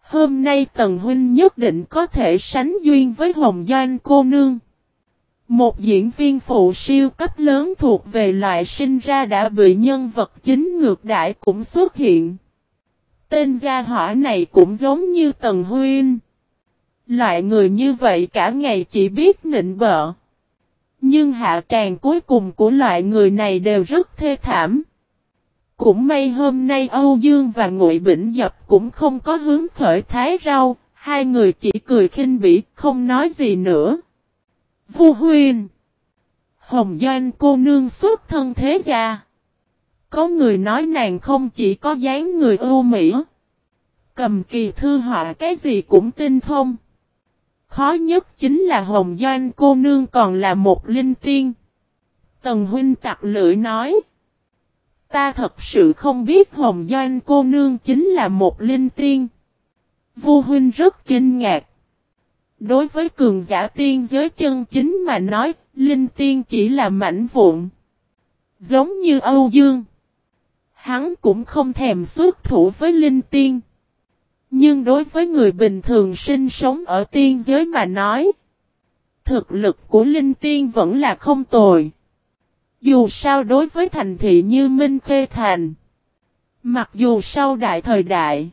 Hôm nay Tần Huynh nhất định có thể sánh duyên với Hồng Doanh cô nương. Một diễn viên phụ siêu cấp lớn thuộc về loại sinh ra đã bị nhân vật chính ngược đại cũng xuất hiện. Tên gia hỏa này cũng giống như Tần huyên, Loại người như vậy cả ngày chỉ biết nịnh bợ. Nhưng hạ tràng cuối cùng của loại người này đều rất thê thảm. Cũng may hôm nay Âu Dương và Ngụy Bỉnh Dập cũng không có hướng khởi thái rau, hai người chỉ cười khinh bỉ, không nói gì nữa. Vu Huyền Hồng Doanh cô nương xuất thân thế gia. Có người nói nàng không chỉ có dáng người ưu mỹ, Cầm kỳ thư họa cái gì cũng tinh thông. Khó nhất chính là Hồng Doanh cô nương còn là một linh tiên. Tần huynh tặc lưỡi nói. Ta thật sự không biết Hồng Doanh cô nương chính là một linh tiên. Vu huynh rất kinh ngạc. Đối với cường giả tiên giới chân chính mà nói, linh tiên chỉ là mảnh vụn. Giống như Âu Dương. Hắn cũng không thèm xuất thủ với linh tiên. Nhưng đối với người bình thường sinh sống ở tiên giới mà nói, thực lực của linh tiên vẫn là không tồi. Dù sao đối với thành thị như Minh Khê Thành, mặc dù sau đại thời đại,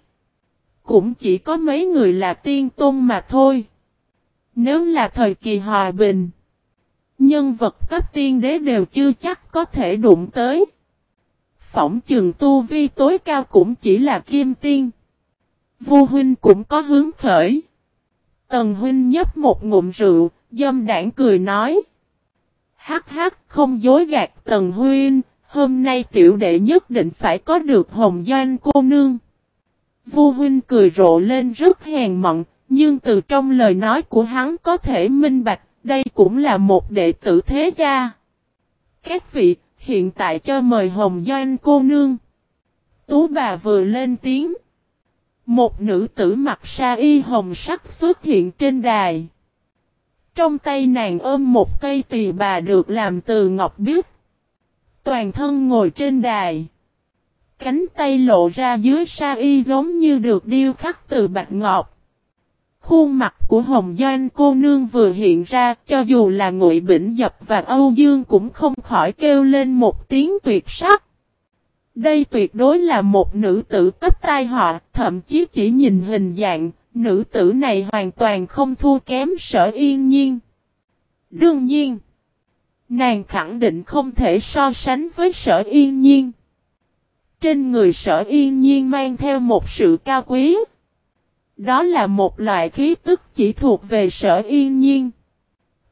cũng chỉ có mấy người là tiên tôn mà thôi. Nếu là thời kỳ hòa bình, nhân vật cấp tiên đế đều chưa chắc có thể đụng tới. Phỏng trường tu vi tối cao cũng chỉ là kim tiên. Vu huynh cũng có hướng khởi. Tần huynh nhấp một ngụm rượu, dâm đảng cười nói. Hắc hắc không dối gạt tần huynh, hôm nay tiểu đệ nhất định phải có được hồng doanh cô nương. Vu huynh cười rộ lên rất hèn mọn, nhưng từ trong lời nói của hắn có thể minh bạch, đây cũng là một đệ tử thế gia. Các vị, hiện tại cho mời hồng doanh cô nương. Tú bà vừa lên tiếng. Một nữ tử mặc sa y hồng sắc xuất hiện trên đài. Trong tay nàng ôm một cây tỳ bà được làm từ ngọc biếc. Toàn thân ngồi trên đài. Cánh tay lộ ra dưới sa y giống như được điêu khắc từ bạch ngọc. Khuôn mặt của Hồng Doanh cô nương vừa hiện ra, cho dù là Ngụy Bỉnh Dập và Âu Dương cũng không khỏi kêu lên một tiếng tuyệt sắc. Đây tuyệt đối là một nữ tử cấp tai họa, thậm chí chỉ nhìn hình dạng, nữ tử này hoàn toàn không thua kém sở yên nhiên. Đương nhiên, nàng khẳng định không thể so sánh với sở yên nhiên. Trên người sở yên nhiên mang theo một sự cao quý. Đó là một loại khí tức chỉ thuộc về sở yên nhiên.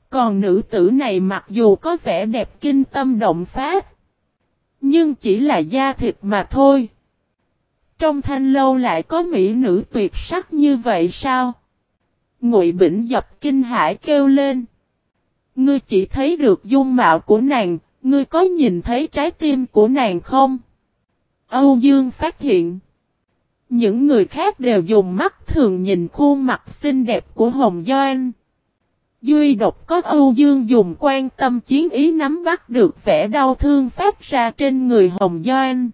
Còn nữ tử này mặc dù có vẻ đẹp kinh tâm động phát. Nhưng chỉ là da thịt mà thôi. Trong thanh lâu lại có mỹ nữ tuyệt sắc như vậy sao? Ngụy Bỉnh dập kinh hải kêu lên. Ngươi chỉ thấy được dung mạo của nàng, ngươi có nhìn thấy trái tim của nàng không? Âu Dương phát hiện. Những người khác đều dùng mắt thường nhìn khuôn mặt xinh đẹp của Hồng Doan. Duy độc có Âu Dương dùng quan tâm chiến ý nắm bắt được vẻ đau thương phát ra trên người Hồng Doan.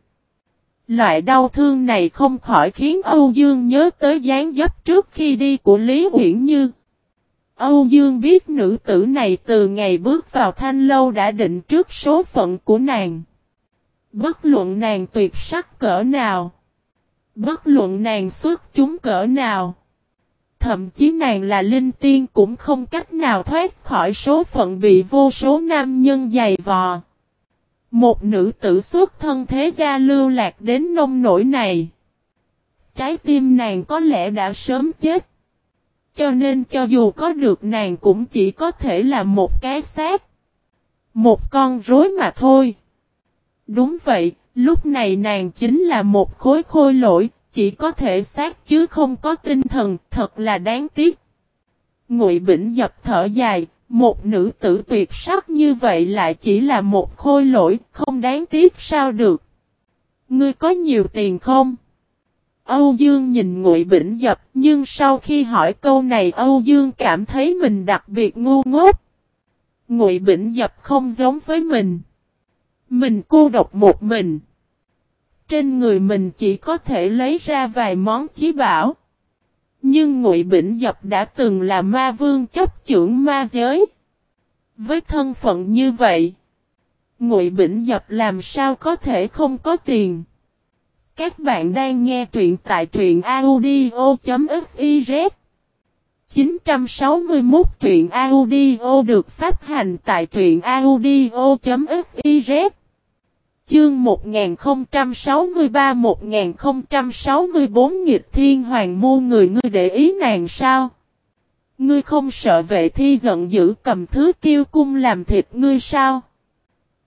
Loại đau thương này không khỏi khiến Âu Dương nhớ tới dáng dấp trước khi đi của Lý Uyển Như. Âu Dương biết nữ tử này từ ngày bước vào thanh lâu đã định trước số phận của nàng. Bất luận nàng tuyệt sắc cỡ nào. Bất luận nàng xuất chúng cỡ nào. Thậm chí nàng là linh tiên cũng không cách nào thoát khỏi số phận bị vô số nam nhân dày vò. Một nữ tử xuất thân thế gia lưu lạc đến nông nổi này. Trái tim nàng có lẽ đã sớm chết. Cho nên cho dù có được nàng cũng chỉ có thể là một cái xác. Một con rối mà thôi. Đúng vậy, lúc này nàng chính là một khối khôi lỗi, chỉ có thể xác chứ không có tinh thần, thật là đáng tiếc. Ngụy Bỉnh dập thở dài, một nữ tử tuyệt sắc như vậy lại chỉ là một khôi lỗi, không đáng tiếc sao được. Ngươi có nhiều tiền không? Âu Dương nhìn Ngụy Bỉnh dập, nhưng sau khi hỏi câu này Âu Dương cảm thấy mình đặc biệt ngu ngốc. Ngụy Bỉnh dập không giống với mình. Mình cô độc một mình. Trên người mình chỉ có thể lấy ra vài món chí bảo. Nhưng Ngụy Bỉnh Dập đã từng là ma vương chấp trưởng ma giới. Với thân phận như vậy, Ngụy Bỉnh Dập làm sao có thể không có tiền? Các bạn đang nghe truyện tại truyện audio.fiz 961 truyện audio được phát hành tại truyện audio.fiz Chương 1063-1064 nghịch thiên hoàng mô người ngươi để ý nàng sao? Ngươi không sợ vệ thi giận dữ cầm thứ kiêu cung làm thịt ngươi sao?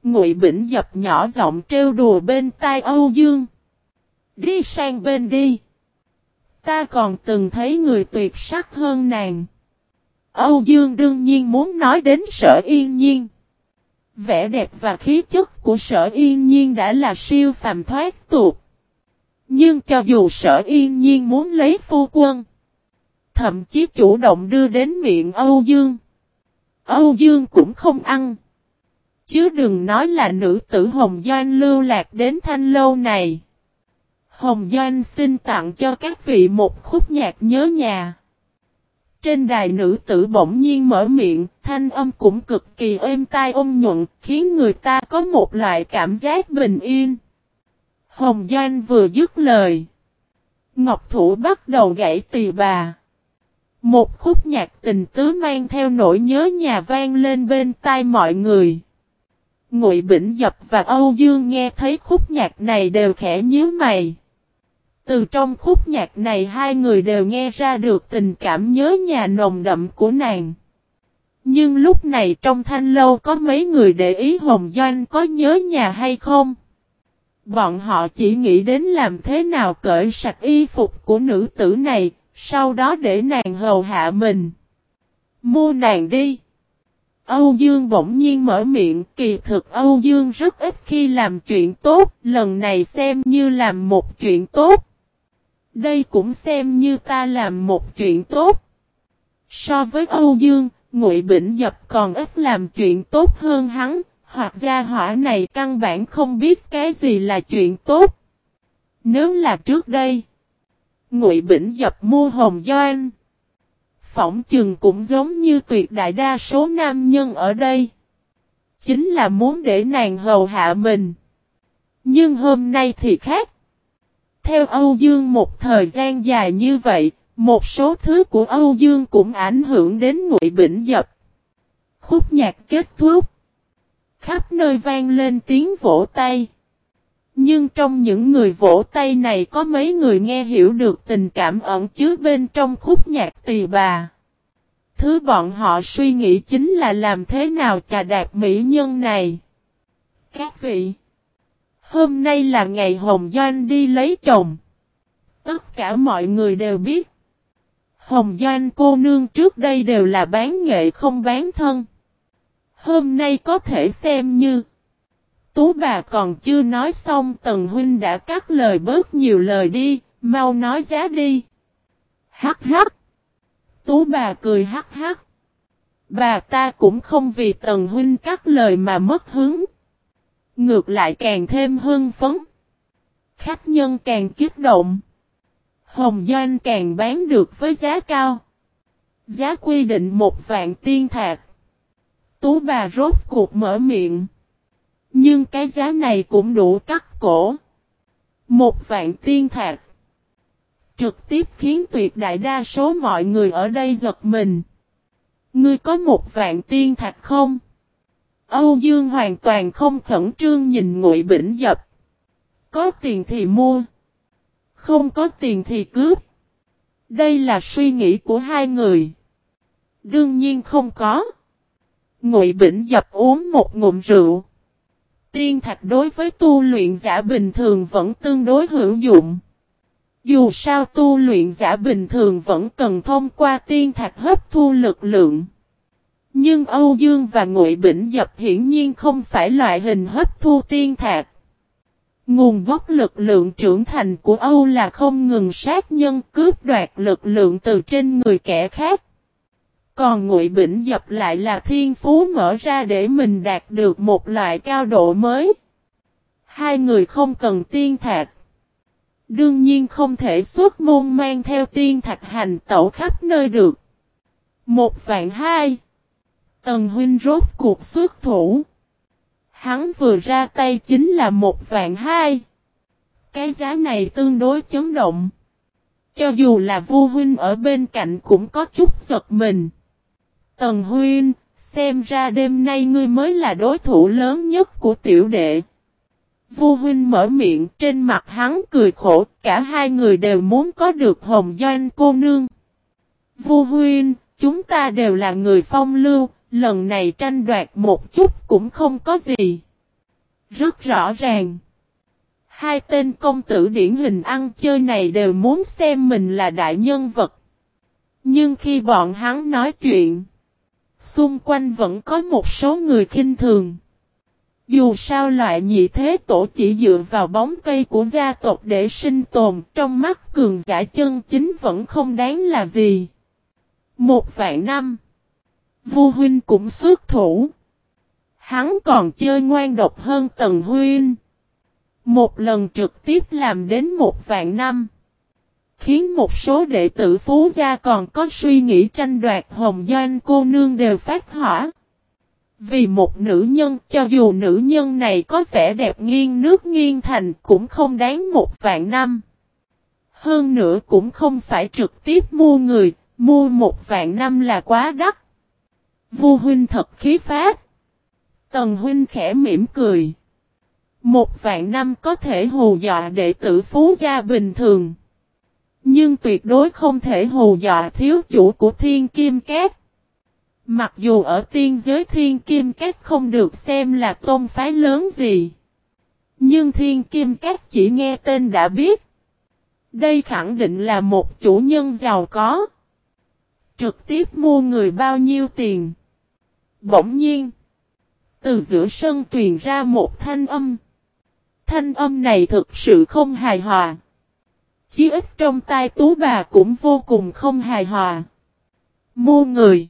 Ngụy Bỉnh dập nhỏ giọng trêu đùa bên tai Âu Dương. Đi sang bên đi. Ta còn từng thấy người tuyệt sắc hơn nàng. Âu Dương đương nhiên muốn nói đến sở yên nhiên. Vẻ đẹp và khí chất của sở yên nhiên đã là siêu phàm thoát tục. Nhưng cho dù sở yên nhiên muốn lấy phu quân. Thậm chí chủ động đưa đến miệng Âu Dương. Âu Dương cũng không ăn. Chứ đừng nói là nữ tử Hồng Doanh lưu lạc đến thanh lâu này. Hồng Doanh xin tặng cho các vị một khúc nhạc nhớ nhà. Trên đài nữ tử bỗng nhiên mở miệng, thanh âm cũng cực kỳ êm tai ôn nhuận, khiến người ta có một loại cảm giác bình yên. Hồng Doanh vừa dứt lời. Ngọc Thủ bắt đầu gãy tỳ bà. Một khúc nhạc tình tứ mang theo nỗi nhớ nhà vang lên bên tai mọi người. Ngụy Bỉnh Dập và Âu Dương nghe thấy khúc nhạc này đều khẽ nhíu mày. Từ trong khúc nhạc này hai người đều nghe ra được tình cảm nhớ nhà nồng đậm của nàng. Nhưng lúc này trong thanh lâu có mấy người để ý Hồng Doanh có nhớ nhà hay không? Bọn họ chỉ nghĩ đến làm thế nào cởi sạch y phục của nữ tử này, sau đó để nàng hầu hạ mình. Mua nàng đi. Âu Dương bỗng nhiên mở miệng, kỳ thực Âu Dương rất ít khi làm chuyện tốt, lần này xem như làm một chuyện tốt. Đây cũng xem như ta làm một chuyện tốt. So với Âu Dương, Ngụy Bỉnh Dập còn ít làm chuyện tốt hơn hắn, hoặc gia hỏa này căn bản không biết cái gì là chuyện tốt. Nếu là trước đây, Ngụy Bỉnh Dập mua hồng doan. Phỏng chừng cũng giống như tuyệt đại đa số nam nhân ở đây. Chính là muốn để nàng hầu hạ mình. Nhưng hôm nay thì khác. Theo Âu Dương một thời gian dài như vậy, một số thứ của Âu Dương cũng ảnh hưởng đến Ngụy Bỉnh Dập. Khúc nhạc kết thúc. Khắp nơi vang lên tiếng vỗ tay. Nhưng trong những người vỗ tay này có mấy người nghe hiểu được tình cảm ẩn chứa bên trong khúc nhạc tỳ bà. Thứ bọn họ suy nghĩ chính là làm thế nào chà đạp mỹ nhân này. Các vị, hôm nay là ngày Hồng Doanh đi lấy chồng. Tất cả mọi người đều biết. Hồng Doanh cô nương trước đây đều là bán nghệ không bán thân. Hôm nay có thể xem như Tú bà còn chưa nói xong Tần Huynh đã cắt lời bớt nhiều lời đi, mau nói giá đi. Hắc hắc. Tú bà cười hắc hắc. Bà ta cũng không vì Tần Huynh cắt lời mà mất hứng. Ngược lại càng thêm hưng phấn. Khách nhân càng kích động. Hồng Doanh càng bán được với giá cao. Giá quy định một vạn tiên thạc. Tú bà rốt cuộc mở miệng. Nhưng cái giá này cũng đủ cắt cổ. Một vạn tiên thạc. Trực tiếp khiến tuyệt đại đa số mọi người ở đây giật mình. Ngươi có một vạn tiên thạch không? Âu Dương hoàn toàn không khẩn trương nhìn Ngụy Bỉnh Dập. Có tiền thì mua. Không có tiền thì cướp. Đây là suy nghĩ của hai người. Đương nhiên không có. Ngụy Bỉnh Dập uống một ngụm rượu. Tiên thạch đối với tu luyện giả bình thường vẫn tương đối hữu dụng. Dù sao tu luyện giả bình thường vẫn cần thông qua tiên thạch hấp thu lực lượng. Nhưng Âu Dương và Ngụy Bỉnh Dập hiển nhiên không phải loại hình hấp thu tiên thạc Nguồn gốc lực lượng trưởng thành của Âu là không ngừng sát nhân cướp đoạt lực lượng từ trên người kẻ khác. Còn ngụy bỉnh dập lại là thiên phú mở ra để mình đạt được một loại cao độ mới. Hai người không cần tiên thạc Đương nhiên không thể xuất môn mang theo tiên thạch hành tẩu khắp nơi được. Một vạn hai. Tần huynh rốt cuộc xuất thủ. Hắn vừa ra tay chính là một vạn hai. Cái giá này tương đối chấn động. Cho dù là vua huynh ở bên cạnh cũng có chút giật mình. Tần Huyên, xem ra đêm nay ngươi mới là đối thủ lớn nhất của tiểu đệ. Vu Huynh mở miệng trên mặt hắn cười khổ, cả hai người đều muốn có được hồng doanh cô nương. Vu Huynh, chúng ta đều là người phong lưu, lần này tranh đoạt một chút cũng không có gì. Rất rõ ràng. Hai tên công tử điển hình ăn chơi này đều muốn xem mình là đại nhân vật. Nhưng khi bọn hắn nói chuyện, xung quanh vẫn có một số người khinh thường. Dù sao loại nhị thế tổ chỉ dựa vào bóng cây của gia tộc để sinh tồn, trong mắt cường giả chân chính vẫn không đáng là gì. Một vạn năm, Vu huynh cũng xuất thủ. Hắn còn chơi ngoan độc hơn Tần huynh. Một lần trực tiếp làm đến một vạn năm. Khiến một số đệ tử phú gia còn có suy nghĩ tranh đoạt hồng doanh cô nương đều phát hỏa. Vì một nữ nhân cho dù nữ nhân này có vẻ đẹp nghiêng nước nghiêng thành cũng không đáng một vạn năm. Hơn nữa cũng không phải trực tiếp mua người, mua một vạn năm là quá đắt. Vu huynh thật khí phát. Tần huynh khẽ mỉm cười. Một vạn năm có thể hù dọa đệ tử phú gia bình thường. Nhưng tuyệt đối không thể hù dọa thiếu chủ của thiên kim cát. Mặc dù ở tiên giới thiên kim cát không được xem là tôn phái lớn gì. Nhưng thiên kim cát chỉ nghe tên đã biết. Đây khẳng định là một chủ nhân giàu có. Trực tiếp mua người bao nhiêu tiền. Bỗng nhiên. Từ giữa sân truyền ra một thanh âm. Thanh âm này thực sự không hài hòa. Chí ít trong tai tú bà cũng vô cùng không hài hòa. Mua người.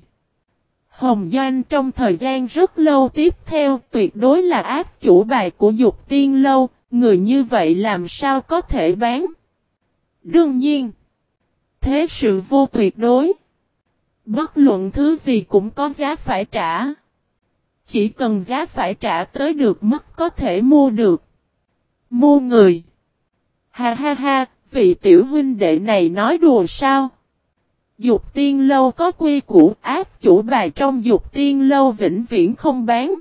Hồng Doanh trong thời gian rất lâu tiếp theo tuyệt đối là ác chủ bài của dục tiên lâu, người như vậy làm sao có thể bán. Đương nhiên, thế sự vô tuyệt đối. Bất luận thứ gì cũng có giá phải trả. Chỉ cần giá phải trả tới được mức có thể mua được. Mua người. Ha ha ha, vị tiểu huynh đệ này nói đùa sao? Dục tiên lâu có quy củ ác chủ bài trong dục tiên lâu vĩnh viễn không bán.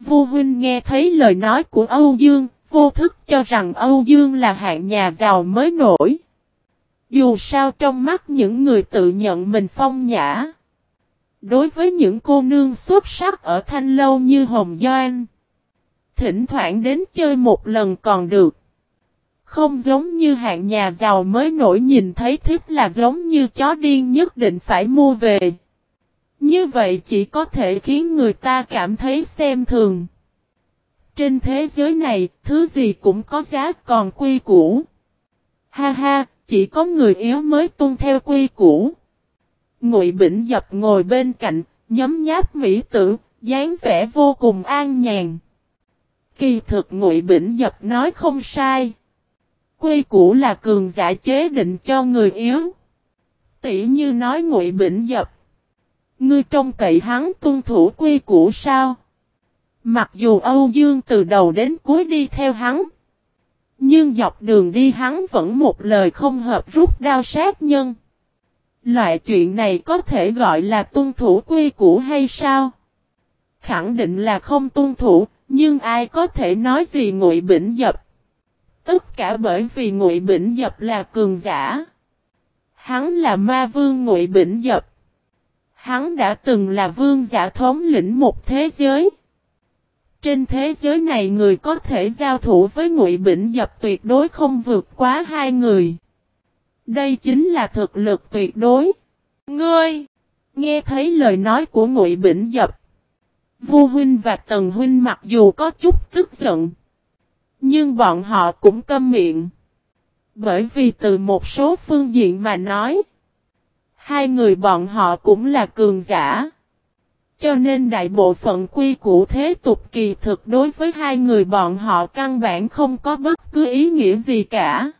Vu huynh nghe thấy lời nói của Âu Dương, vô thức cho rằng Âu Dương là hạng nhà giàu mới nổi. Dù sao trong mắt những người tự nhận mình phong nhã. Đối với những cô nương xuất sắc ở thanh lâu như Hồng Doan. Thỉnh thoảng đến chơi một lần còn được. Không giống như hạng nhà giàu mới nổi nhìn thấy thích là giống như chó điên nhất định phải mua về. Như vậy chỉ có thể khiến người ta cảm thấy xem thường. Trên thế giới này, thứ gì cũng có giá còn quy củ. Ha ha, chỉ có người yếu mới tuân theo quy củ. Ngụy Bỉnh Dập ngồi bên cạnh, nhấm nháp mỹ tử, dáng vẻ vô cùng an nhàn. Kỳ thực Ngụy Bỉnh Dập nói không sai. Quy củ là cường giả chế định cho người yếu. Tỷ như nói Ngụy Bỉnh Dập. Ngươi trông cậy hắn tuân thủ quy củ sao? Mặc dù Âu Dương từ đầu đến cuối đi theo hắn. Nhưng dọc đường đi hắn vẫn một lời không hợp rút đao sát nhân. Loại chuyện này có thể gọi là tuân thủ quy củ hay sao? Khẳng định là không tuân thủ, nhưng ai có thể nói gì ngụy bỉnh dập? Tất cả bởi vì ngụy bỉnh dập là cường giả. Hắn là ma vương ngụy bỉnh dập. Hắn đã từng là vương giả thống lĩnh một thế giới. Trên thế giới này người có thể giao thủ với Ngụy Bỉnh Dập tuyệt đối không vượt quá hai người. Đây chính là thực lực tuyệt đối. Ngươi! Nghe thấy lời nói của Ngụy Bỉnh Dập. Vu Huynh và Tần Huynh mặc dù có chút tức giận. Nhưng bọn họ cũng câm miệng. Bởi vì từ một số phương diện mà nói. Hai người bọn họ cũng là cường giả. Cho nên đại bộ phận quy củ thế tục kỳ thực đối với hai người bọn họ căn bản không có bất cứ ý nghĩa gì cả.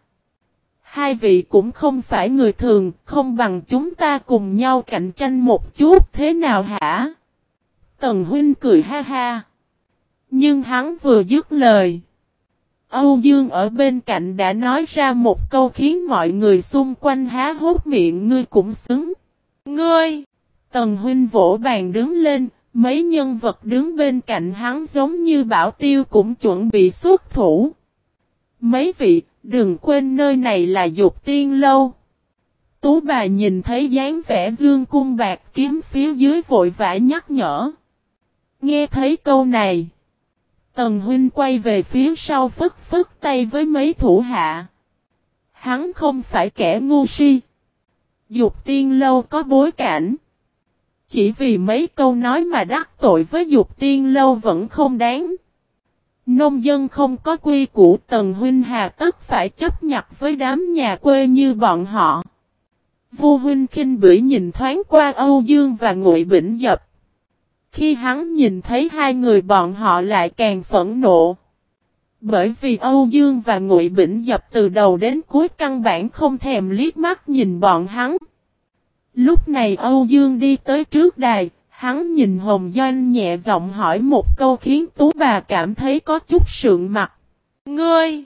Hai vị cũng không phải người thường, không bằng chúng ta cùng nhau cạnh tranh một chút thế nào hả? Tần Huynh cười ha ha. Nhưng hắn vừa dứt lời. Âu Dương ở bên cạnh đã nói ra một câu khiến mọi người xung quanh há hốt miệng ngươi cũng xứng. Ngươi! Tần huynh vỗ bàn đứng lên, mấy nhân vật đứng bên cạnh hắn giống như bảo tiêu cũng chuẩn bị xuất thủ. Mấy vị, đừng quên nơi này là dục tiên lâu. Tú bà nhìn thấy dáng vẻ dương cung bạc kiếm phía dưới vội vã nhắc nhở. Nghe thấy câu này. Tần Huynh quay về phía sau phức phức tay với mấy thủ hạ. Hắn không phải kẻ ngu si. Dục tiên lâu có bối cảnh. Chỉ vì mấy câu nói mà đắc tội với dục tiên lâu vẫn không đáng. Nông dân không có quy củ Tần Huynh Hà tất phải chấp nhặt với đám nhà quê như bọn họ. Vua Huynh khinh bỉ nhìn thoáng qua Âu Dương và Ngụy Bỉnh Dập. Khi hắn nhìn thấy hai người bọn họ lại càng phẫn nộ. Bởi vì Âu Dương và Ngụy Bỉnh Dập từ đầu đến cuối căn bản không thèm liếc mắt nhìn bọn hắn. Lúc này Âu Dương đi tới trước đài, hắn nhìn Hồng Doanh nhẹ giọng hỏi một câu khiến Tú bà cảm thấy có chút sượng mặt. Ngươi!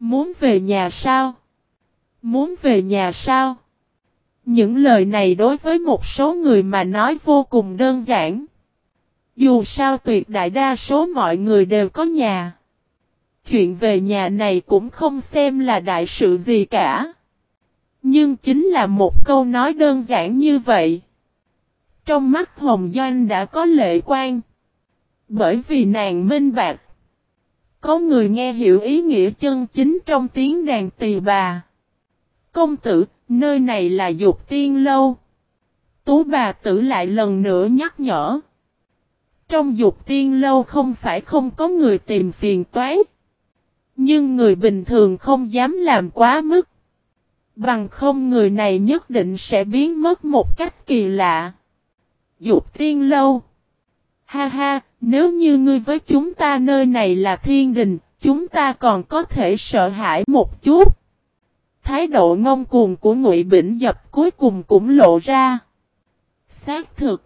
Muốn về nhà sao? Muốn về nhà sao? Những lời này đối với một số người mà nói vô cùng đơn giản. Dù sao tuyệt đại đa số mọi người đều có nhà. Chuyện về nhà này cũng không xem là đại sự gì cả. Nhưng chính là một câu nói đơn giản như vậy. Trong mắt Hồng Doanh đã có lệ quan. Bởi vì nàng minh bạc. Có người nghe hiểu ý nghĩa chân chính trong tiếng đàn tỳ bà. Công tử, nơi này là dục tiên lâu. Tú bà tử lại lần nữa nhắc nhở. Trong dục tiên lâu không phải không có người tìm phiền toái. Nhưng người bình thường không dám làm quá mức. Bằng không người này nhất định sẽ biến mất một cách kỳ lạ. Dục tiên lâu. Ha ha, nếu như ngươi với chúng ta nơi này là thiên đình, chúng ta còn có thể sợ hãi một chút. Thái độ ngông cuồng của Ngụy Bỉnh Dập cuối cùng cũng lộ ra. Xác thực.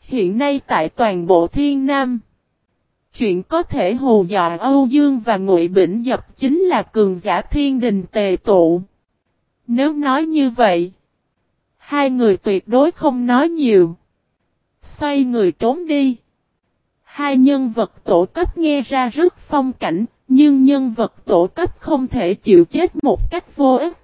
Hiện nay tại toàn bộ thiên nam. Chuyện có thể hù dọa Âu Dương và Ngụy Bỉnh Dập chính là cường giả thiên đình tề tụ. Nếu nói như vậy, hai người tuyệt đối không nói nhiều. Xoay người trốn đi. Hai nhân vật tổ cấp nghe ra rất phong cảnh, nhưng nhân vật tổ cấp không thể chịu chết một cách vô ích.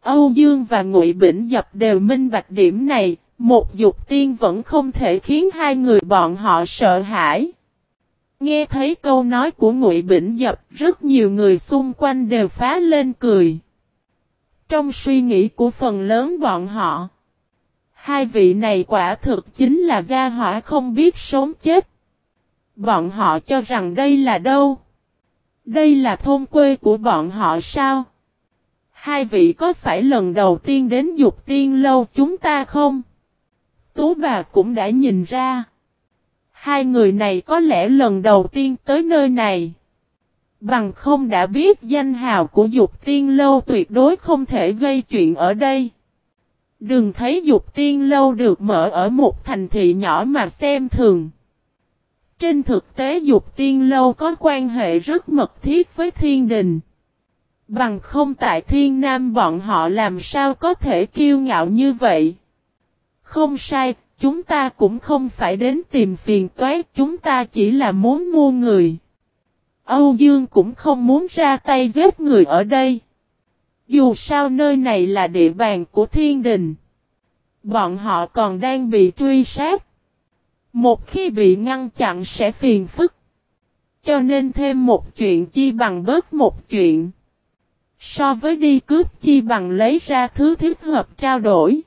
Âu Dương và Ngụy Bỉnh Dập đều minh bạch điểm này, một dục tiên vẫn không thể khiến hai người bọn họ sợ hãi. Nghe thấy câu nói của Ngụy Bỉnh Dập, rất nhiều người xung quanh đều phá lên cười. Trong suy nghĩ của phần lớn bọn họ, hai vị này quả thực chính là gia hỏa không biết sống chết. Bọn họ cho rằng đây là đâu? Đây là thôn quê của bọn họ sao? Hai vị có phải lần đầu tiên đến dục tiên lâu chúng ta không? Tú bà cũng đã nhìn ra. Hai người này có lẽ lần đầu tiên tới nơi này. Bằng không đã biết danh hào của dục tiên lâu tuyệt đối không thể gây chuyện ở đây. Đừng thấy dục tiên lâu được mở ở một thành thị nhỏ mà xem thường. Trên thực tế dục tiên lâu có quan hệ rất mật thiết với thiên đình. Bằng không tại thiên nam bọn họ làm sao có thể kiêu ngạo như vậy. Không sai, chúng ta cũng không phải đến tìm phiền toái, chúng ta chỉ là muốn mua người. Âu Dương cũng không muốn ra tay giết người ở đây. Dù sao nơi này là địa bàn của thiên đình. Bọn họ còn đang bị truy sát. Một khi bị ngăn chặn sẽ phiền phức. Cho nên thêm một chuyện chi bằng bớt một chuyện. So với đi cướp chi bằng lấy ra thứ thích hợp trao đổi.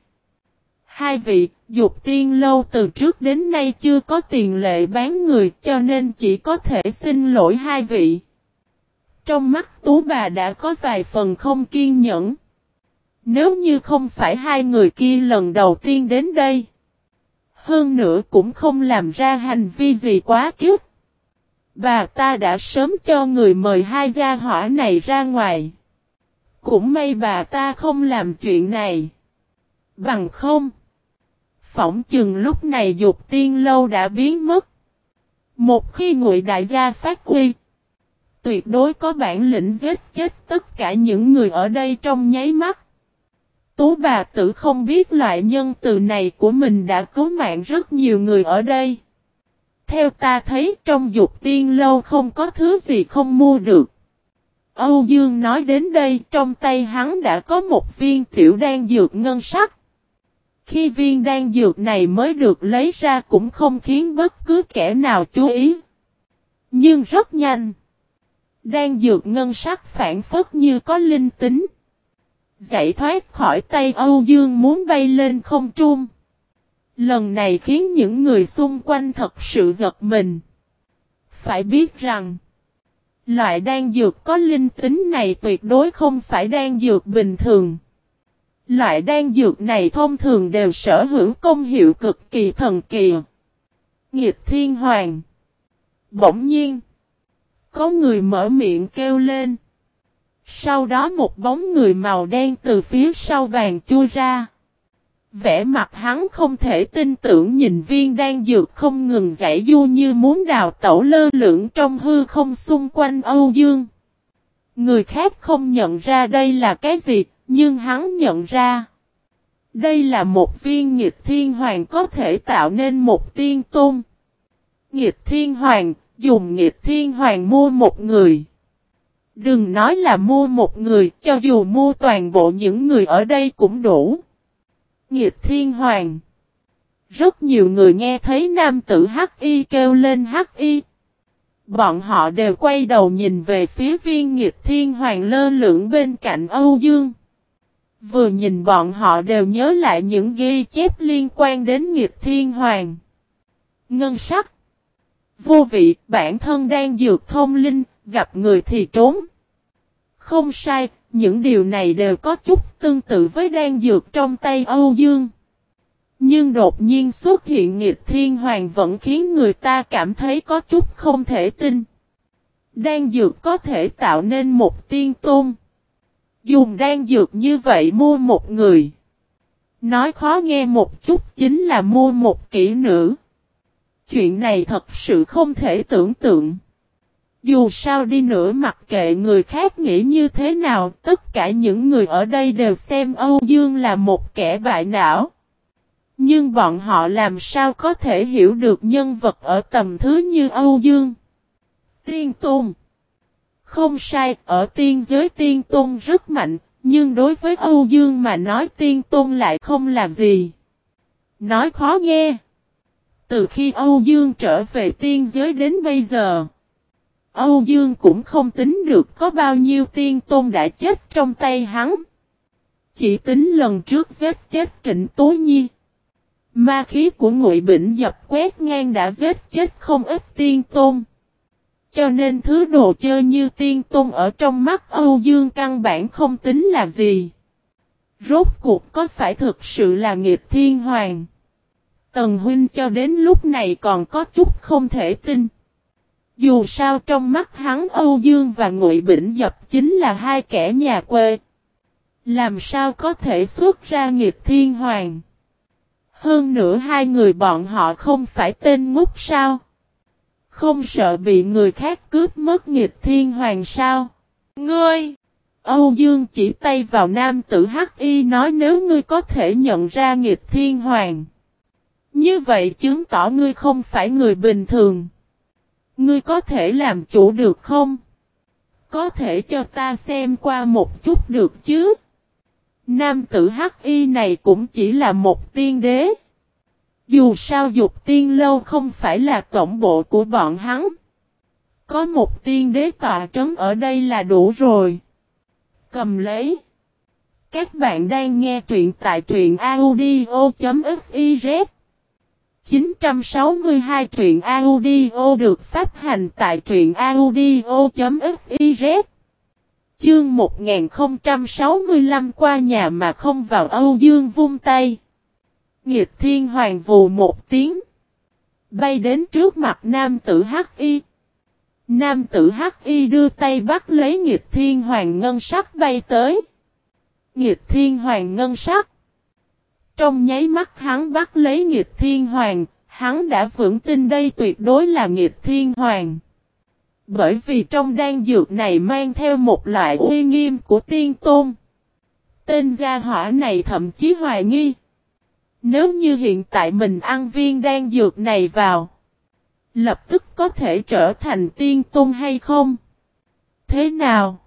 Hai vị, dục tiên lâu từ trước đến nay chưa có tiền lệ bán người cho nên chỉ có thể xin lỗi hai vị. Trong mắt tú bà đã có vài phần không kiên nhẫn. Nếu như không phải hai người kia lần đầu tiên đến đây. Hơn nữa cũng không làm ra hành vi gì quá kiếp. Bà ta đã sớm cho người mời hai gia hỏa này ra ngoài. Cũng may bà ta không làm chuyện này. Bằng không. Phỏng chừng lúc này dục tiên lâu đã biến mất. Một khi ngụy đại gia phát huy. Tuyệt đối có bản lĩnh giết chết tất cả những người ở đây trong nháy mắt. Tú bà tử không biết loại nhân từ này của mình đã cứu mạng rất nhiều người ở đây. Theo ta thấy, trong dục tiên lâu không có thứ gì không mua được. Âu Dương nói đến đây, trong tay hắn đã có một viên tiểu đan dược ngân sắc. Khi viên đan dược này mới được lấy ra cũng không khiến bất cứ kẻ nào chú ý. Nhưng rất nhanh. đan dược ngân sắc phản phất như có linh tính. Giải thoát khỏi tay Âu Dương muốn bay lên không trung. Lần này khiến những người xung quanh thật sự giật mình. Phải biết rằng, loại đan dược có linh tính này tuyệt đối không phải đan dược bình thường. Loại đan dược này thông thường đều sở hữu công hiệu cực kỳ thần kỳ. Nghiệp thiên hoàng. Bỗng nhiên. Có người mở miệng kêu lên. Sau đó một bóng người màu đen từ phía sau bàn chui ra. Vẽ mặt hắn không thể tin tưởng nhìn viên đan dược không ngừng giải du như muốn đào tẩu lơ lửng trong hư không xung quanh Âu Dương. Người khác không nhận ra đây là cái gì, nhưng hắn nhận ra. Đây là một viên nghịch thiên hoàng có thể tạo nên một tiên tôn. Nghịch thiên hoàng, dùng nghịch thiên hoàng mua một người. Đừng nói là mua một người, cho dù mua toàn bộ những người ở đây cũng đủ. Nghịch thiên hoàng. Rất nhiều người nghe thấy nam tử Hắc Y kêu lên Hắc Y. Bọn họ đều quay đầu nhìn về phía viên nghịch thiên hoàng lơ lửng bên cạnh Âu Dương. Vừa nhìn bọn họ đều nhớ lại những ghi chép liên quan đến nghiệp thiên hoàng. Ngân sắc. Vô vị, bản thân đang dược thông linh, gặp người thì trốn. Không sai, những điều này đều có chút tương tự với đan dược trong tay Âu Dương. Nhưng đột nhiên xuất hiện nghiệp thiên hoàng vẫn khiến người ta cảm thấy có chút không thể tin. Đan dược có thể tạo nên một tiên tôn. Dùng đan dược như vậy mua một người. Nói khó nghe một chút chính là mua một kỹ nữ. Chuyện này thật sự không thể tưởng tượng. Dù sao đi nữa mặc kệ người khác nghĩ như thế nào, tất cả những người ở đây đều xem Âu Dương là một kẻ bại não. Nhưng bọn họ làm sao có thể hiểu được nhân vật ở tầm thứ như Âu Dương? Tiên Tôn không sai, ở tiên giới Tiên Tôn rất mạnh, nhưng đối với Âu Dương mà nói Tiên Tôn lại không là gì. Nói khó nghe. Từ khi Âu Dương trở về tiên giới đến bây giờ, Âu Dương cũng không tính được có bao nhiêu tiên tôn đã chết trong tay hắn. Chỉ tính lần trước giết chết Trịnh Tố Nhi. Ma khí của Ngụy Bỉnh dập quét ngang đã giết chết không ít tiên tôn. Cho nên thứ đồ chơi như tiên tôn ở trong mắt Âu Dương căn bản không tính là gì. Rốt cuộc có phải thực sự là nghiệp thiên hoàng? Tần huynh cho đến lúc này còn có chút không thể tin. Dù sao trong mắt hắn Âu Dương và Ngụy Bỉnh Dập chính là hai kẻ nhà quê. Làm sao có thể xuất ra nghiệp thiên hoàng? Hơn nữa hai người bọn họ không phải tên ngốc sao? Không sợ bị người khác cướp mất nghịch thiên hoàng sao? Ngươi! Âu Dương chỉ tay vào nam tử Hắc Y nói nếu ngươi có thể nhận ra nghịch thiên hoàng. Như vậy chứng tỏ ngươi không phải người bình thường. Ngươi có thể làm chủ được không? Có thể cho ta xem qua một chút được chứ? Nam tử Hắc Y này cũng chỉ là một tiên đế. Dù sao dục tiên lâu không phải là tổng bộ của bọn hắn. Có một tiên đế tọa trấn ở đây là đủ rồi. Cầm lấy. Các bạn đang nghe truyện tại truyện audio.fiz 962 truyện audio được phát hành tại truyện audio.fiz Chương 1065 qua nhà mà không vào Âu Dương vung tay. Nghịch thiên hoàng vù một tiếng. Bay đến trước mặt nam tử Hắc Y. Nam tử Hắc Y đưa tay bắt lấy nghịch thiên hoàng ngân sắc bay tới. Nghịch thiên hoàng ngân sắc. Trong nháy mắt hắn bắt lấy nghịch thiên hoàng, hắn đã vững tin đây tuyệt đối là nghịch thiên hoàng. Bởi vì trong đan dược này mang theo một loại uy nghiêm của tiên tôn. Tên gia hỏa này thậm chí hoài nghi. Nếu như hiện tại mình ăn viên đan dược này vào. Lập tức có thể trở thành tiên tôn hay không? Thế nào?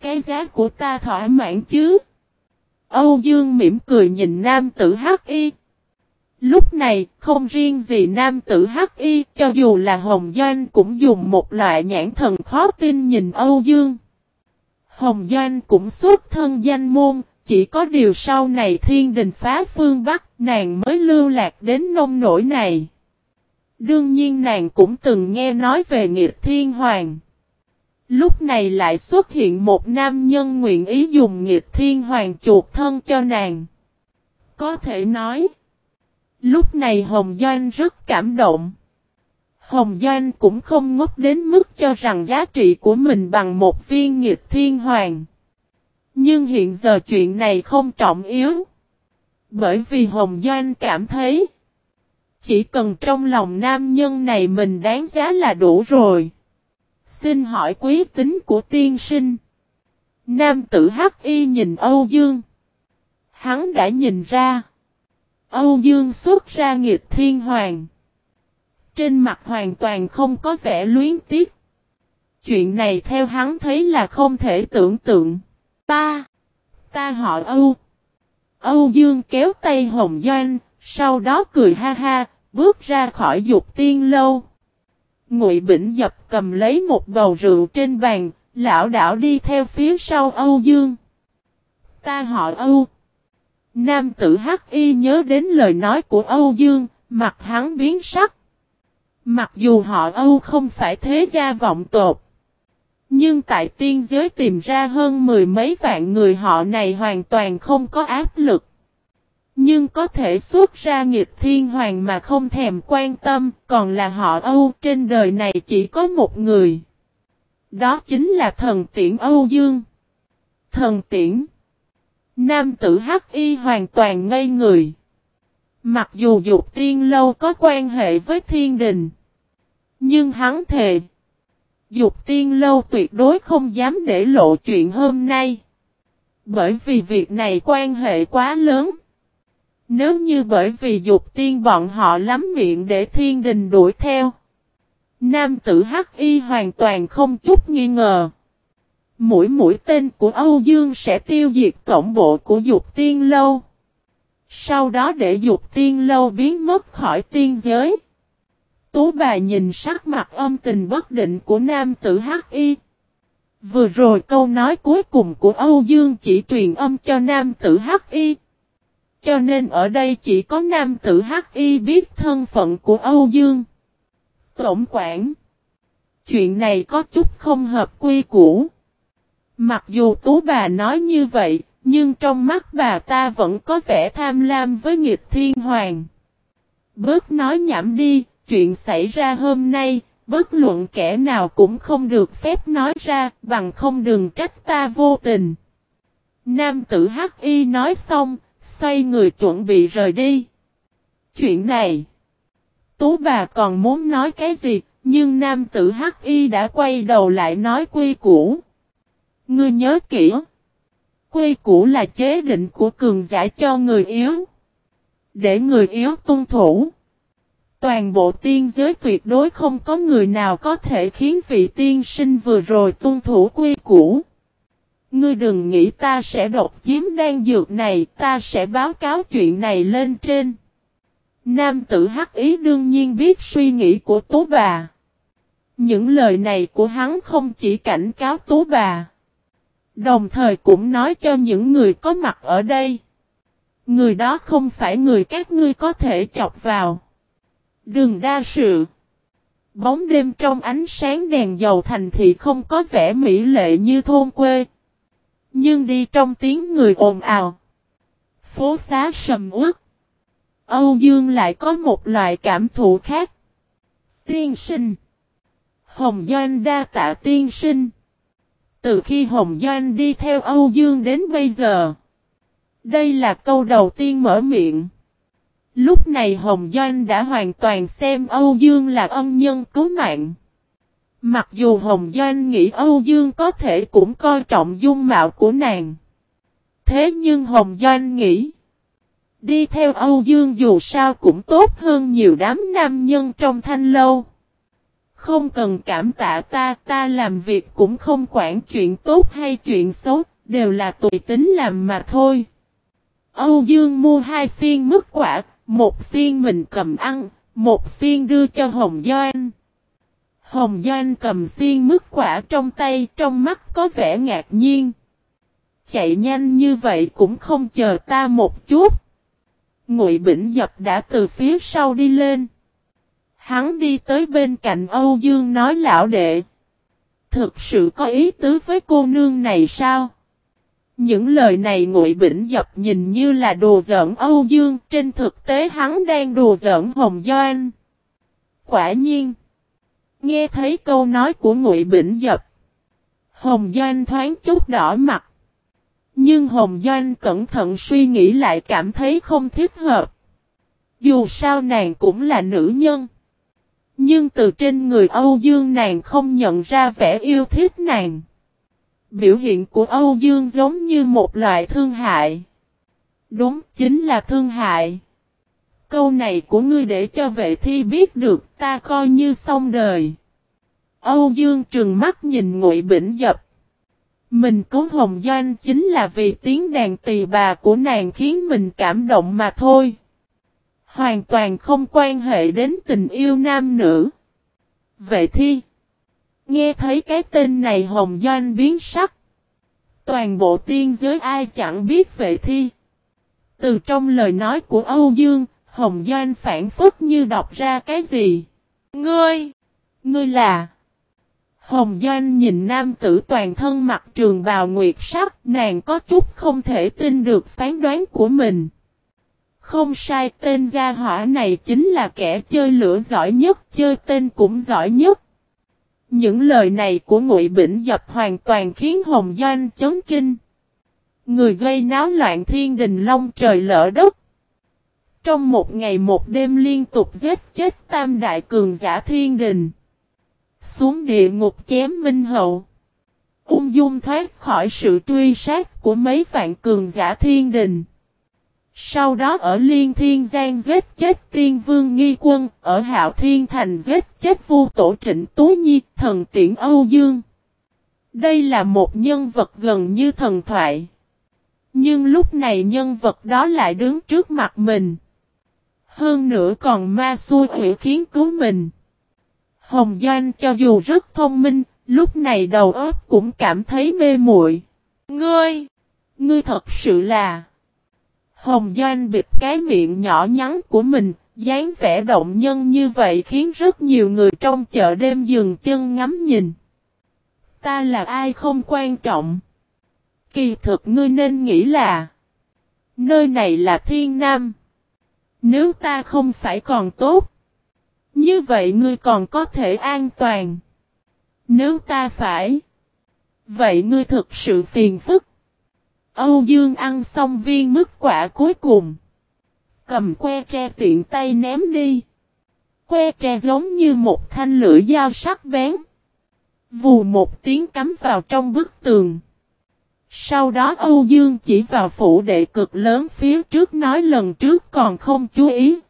Cái giá của ta thỏa mãn chứ? Âu Dương mỉm cười nhìn nam tử Hắc Y. Lúc này, không riêng gì nam tử Hắc Y, cho dù là Hồng Doanh cũng dùng một loại nhãn thần khó tin nhìn Âu Dương. Hồng Doanh cũng xuất thân danh môn, chỉ có điều sau này thiên đình phá phương Bắc, nàng mới lưu lạc đến nông nổi này. Đương nhiên nàng cũng từng nghe nói về nghiệp thiên hoàng. Lúc này lại xuất hiện một nam nhân nguyện ý dùng nghiệp thiên hoàng chuột thân cho nàng. Có thể nói, lúc này Hồng Doanh rất cảm động. Hồng Doanh cũng không ngốc đến mức cho rằng giá trị của mình bằng một viên nghiệp thiên hoàng. Nhưng hiện giờ chuyện này không trọng yếu. Bởi vì Hồng Doanh cảm thấy, chỉ cần trong lòng nam nhân này mình đáng giá là đủ rồi. Xin hỏi quý tính của tiên sinh. Nam tử Hắc Y nhìn Âu Dương. Hắn đã nhìn ra. Âu Dương xuất ra nghịch thiên hoàng. Trên mặt hoàn toàn không có vẻ luyến tiếc. Chuyện này theo hắn thấy là không thể tưởng tượng. Ta, ta họ Âu. Âu Dương kéo tay Hồng Doanh, sau đó cười ha ha, bước ra khỏi dục tiên lâu. Ngụy Bỉnh dập cầm lấy một bầu rượu trên bàn, lão đảo đi theo phía sau Âu Dương. Ta họ Âu. Nam tử Hắc Y nhớ đến lời nói của Âu Dương, mặt hắn biến sắc. Mặc dù họ Âu không phải thế gia vọng tột. Nhưng tại tiên giới tìm ra hơn mười mấy vạn người họ này hoàn toàn không có áp lực. Nhưng có thể xuất ra nghịch thiên hoàng mà không thèm quan tâm, còn là họ Âu trên đời này chỉ có một người. Đó chính là thần tiễn Âu Dương. Thần tiễn. Nam tử Hắc Y hoàn toàn ngây người. Mặc dù dục tiên lâu có quan hệ với thiên đình. Nhưng hắn thề. Dục tiên lâu tuyệt đối không dám để lộ chuyện hôm nay. Bởi vì việc này quan hệ quá lớn. Nếu như bởi vì dục tiên bọn họ lắm miệng để thiên đình đuổi theo. Nam tử Hắc Y hoàn toàn không chút nghi ngờ. Mũi mũi tên của Âu Dương sẽ tiêu diệt tổng bộ của dục tiên lâu. Sau đó để dục tiên lâu biến mất khỏi tiên giới. Tú bà nhìn sắc mặt âm tình bất định của nam tử Hắc Y. Vừa rồi câu nói cuối cùng của Âu Dương chỉ truyền âm cho nam tử Hắc Y. Cho nên ở đây chỉ có nam tử Hắc Y biết thân phận của Âu Dương. Tổng quản. Chuyện này có chút không hợp quy củ. Mặc dù tú bà nói như vậy, nhưng trong mắt bà ta vẫn có vẻ tham lam với nghịch thiên hoàng. Bớt nói nhảm đi, chuyện xảy ra hôm nay, bất luận kẻ nào cũng không được phép nói ra, bằng không đừng trách ta vô tình. Nam tử Hắc Y nói xong, Xoay người chuẩn bị rời đi. Chuyện này. Tú bà còn muốn nói cái gì, nhưng nam tử Hắc Y đã quay đầu lại nói quy củ. Ngươi nhớ kỹ. Quy củ là chế định của cường giả cho người yếu. Để người yếu tuân thủ. Toàn bộ tiên giới tuyệt đối không có người nào có thể khiến vị tiên sinh vừa rồi tuân thủ quy củ. Ngươi đừng nghĩ ta sẽ độc chiếm đan dược này, ta sẽ báo cáo chuyện này lên trên. Nam tử hắc ý đương nhiên biết suy nghĩ của tú bà. Những lời này của hắn không chỉ cảnh cáo tú bà. Đồng thời cũng nói cho những người có mặt ở đây. Người đó không phải người các ngươi có thể chọc vào đường đa sự. Bóng đêm trong ánh sáng đèn dầu thành thị không có vẻ mỹ lệ như thôn quê. Nhưng đi trong tiếng người ồn ào. Phố xá sầm uất. Âu Dương lại có một loại cảm thụ khác. Tiên sinh. Hồng Doanh đa tạ tiên sinh. Từ khi Hồng Doanh đi theo Âu Dương đến bây giờ. Đây là câu đầu tiên mở miệng. Lúc này Hồng Doanh đã hoàn toàn xem Âu Dương là ân nhân cứu mạng. Mặc dù Hồng Doanh nghĩ Âu Dương có thể cũng coi trọng dung mạo của nàng. Thế nhưng Hồng Doanh nghĩ. Đi theo Âu Dương dù sao cũng tốt hơn nhiều đám nam nhân trong thanh lâu. Không cần cảm tạ ta, ta làm việc cũng không quản chuyện tốt hay chuyện xấu, đều là tùy tính làm mà thôi. Âu Dương mua hai xiên mức quả, một xiên mình cầm ăn, một xiên đưa cho Hồng Doan. Hồng Doan cầm xiên mứt quả trong tay, trong mắt có vẻ ngạc nhiên. Chạy nhanh như vậy cũng không chờ ta một chút. Ngụy Bỉnh Dập đã từ phía sau đi lên. Hắn đi tới bên cạnh Âu Dương nói lão đệ. Thực sự có ý tứ với cô nương này sao? Những lời này Ngụy Bỉnh Dập nhìn như là đồ giỡn Âu Dương, trên thực tế hắn đang đồ giỡn Hồng Doan. Quả nhiên, nghe thấy câu nói của Ngụy Bỉnh Dập, Hồng Doan thoáng chút đỏ mặt. Nhưng Hồng Doan cẩn thận suy nghĩ lại cảm thấy không thích hợp. Dù sao nàng cũng là nữ nhân. Nhưng từ trên người Âu Dương nàng không nhận ra vẻ yêu thích nàng. Biểu hiện của Âu Dương giống như một loại thương hại. Đúng, chính là thương hại. Câu này của ngươi để cho vệ thi biết được ta coi như xong đời. Âu Dương trừng mắt nhìn ngụy bỉnh dập. Mình có hồng doanh chính là vì tiếng đàn tỳ bà của nàng khiến mình cảm động mà thôi. Hoàn toàn không quan hệ đến tình yêu nam nữ. Vệ thi. Nghe thấy cái tên này hồng doanh biến sắc. Toàn bộ tiên giới ai chẳng biết về thi. Từ trong lời nói của Âu Dương, Hồng Doanh phản phức như đọc ra cái gì? Ngươi! Ngươi là... Hồng Doanh nhìn nam tử toàn thân mặt trường bào nguyệt sắc, nàng có chút không thể tin được phán đoán của mình. Không sai tên gia hỏa này chính là kẻ chơi lửa giỏi nhất, chơi tên cũng giỏi nhất. Những lời này của Ngụy Bỉnh Dập hoàn toàn khiến Hồng Doanh chấn kinh. Người gây náo loạn thiên đình long trời lỡ đất. Trong một ngày một đêm liên tục giết chết tam đại cường giả thiên đình. Xuống địa ngục chém minh hậu. Ung dung thoát khỏi sự truy sát của mấy vạn cường giả thiên đình. Sau đó ở Liên Thiên Giang giết chết Tiên Vương Nghi Quân, ở Hạo Thiên Thành giết chết Vu Tổ Trịnh Tú Nhi, thần tiễn Âu Dương. Đây là một nhân vật gần như thần thoại. Nhưng lúc này nhân vật đó lại đứng trước mặt mình. Hơn nữa còn ma xui hủy khiến cứu mình. Hồng Doanh cho dù rất thông minh, lúc này đầu óc cũng cảm thấy mê muội. Ngươi! Ngươi thật sự là... Hồng Doanh bịt cái miệng nhỏ nhắn của mình, dáng vẻ động nhân như vậy khiến rất nhiều người trong chợ đêm dừng chân ngắm nhìn. Ta là ai không quan trọng. Kỳ thực ngươi nên nghĩ là Nơi này là thiên nam. Nếu ta không phải còn tốt. Như vậy ngươi còn có thể an toàn. Nếu ta phải. Vậy ngươi thực sự phiền phức. Âu Dương ăn xong viên mứt quả cuối cùng. Cầm que tre tiện tay ném đi. Que tre giống như một thanh lưỡi dao sắc bén. Vù một tiếng cắm vào trong bức tường. Sau đó Âu Dương chỉ vào phủ đệ cực lớn phía trước nói lần trước còn không chú ý.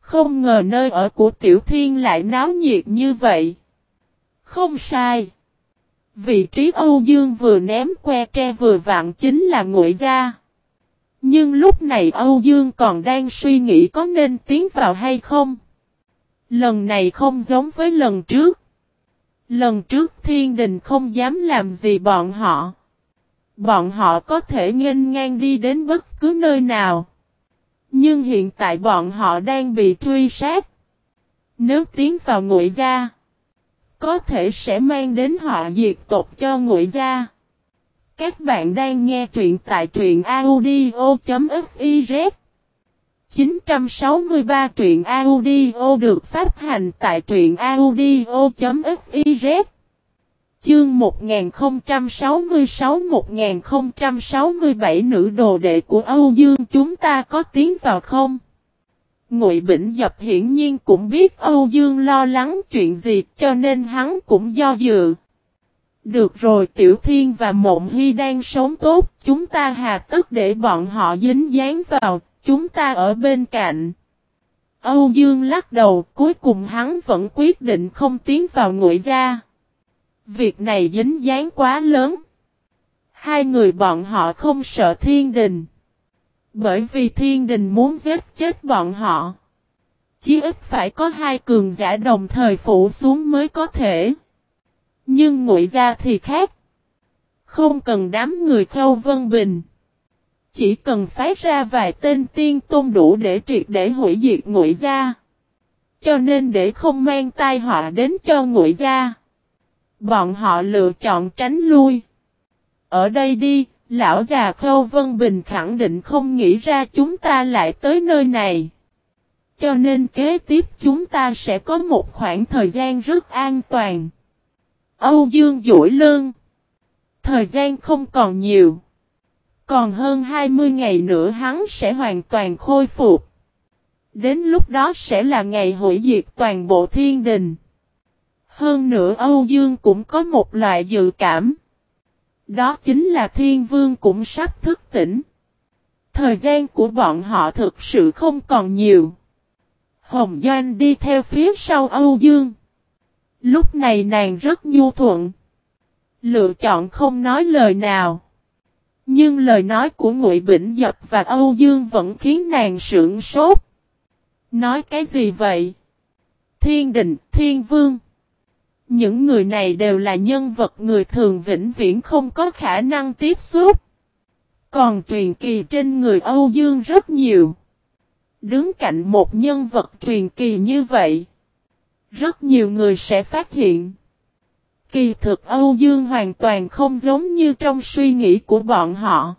Không ngờ nơi ở của Tiểu Thiên lại náo nhiệt như vậy. Không sai. Vị trí Âu Dương vừa ném que tre vừa vặn chính là ngụy gia. Nhưng lúc này Âu Dương còn đang suy nghĩ có nên tiến vào hay không. Lần này không giống với lần trước. Lần trước thiên đình không dám làm gì bọn họ. Bọn họ có thể nghênh ngang đi đến bất cứ nơi nào. Nhưng hiện tại bọn họ đang bị truy sát. Nếu tiến vào ngụy gia, có thể sẽ mang đến họ diệt tộc cho ngụy gia. Các bạn đang nghe truyện tại truyện audio.fiz 963 truyện audio được phát hành tại truyện audio.fiz Chương 1066-1067 nữ đồ đệ của Âu Dương, chúng ta có tiến vào không? Ngụy Bỉnh Dập hiển nhiên cũng biết Âu Dương lo lắng chuyện gì cho nên hắn cũng do dự. Được rồi Tiểu Thiên và Mộng Hy đang sống tốt, chúng ta hà tức để bọn họ dính dáng vào, chúng ta ở bên cạnh. Âu Dương lắc đầu, cuối cùng hắn vẫn quyết định không tiến vào ngụy gia. Việc này dính dáng quá lớn. Hai người bọn họ không sợ thiên đình. Bởi vì thiên đình muốn giết chết bọn họ. Chí ít phải có hai cường giả đồng thời phủ xuống mới có thể. Nhưng ngụy gia thì khác. Không cần đám người khâu vân bình. Chỉ cần phái ra vài tên tiên tôn đủ để triệt để hủy diệt ngụy gia. Cho nên để không mang tai họa đến cho ngụy gia. Bọn họ lựa chọn tránh lui. Ở đây đi, lão già Khâu Vân Bình khẳng định không nghĩ ra chúng ta lại tới nơi này. Cho nên kế tiếp chúng ta sẽ có một khoảng thời gian rất an toàn. Âu Dương Dũi lưng. Thời gian không còn nhiều. Còn hơn 20 ngày nữa hắn sẽ hoàn toàn khôi phục. Đến lúc đó sẽ là ngày hủy diệt toàn bộ thiên đình. Hơn nữa Âu Dương cũng có một loại dự cảm. Đó chính là thiên vương cũng sắp thức tỉnh. Thời gian của bọn họ thực sự không còn nhiều. Hồng Doanh đi theo phía sau Âu Dương. Lúc này nàng rất nhu thuận. Lựa chọn không nói lời nào. Nhưng lời nói của Ngụy Bỉnh Dập và Âu Dương vẫn khiến nàng sưởng sốt. Nói cái gì vậy? Thiên đình, thiên vương. Những người này đều là nhân vật người thường vĩnh viễn không có khả năng tiếp xúc. Còn truyền kỳ trên người Âu Dương rất nhiều. Đứng cạnh một nhân vật truyền kỳ như vậy. Rất nhiều người sẽ phát hiện. Kỳ thực Âu Dương hoàn toàn không giống như trong suy nghĩ của bọn họ.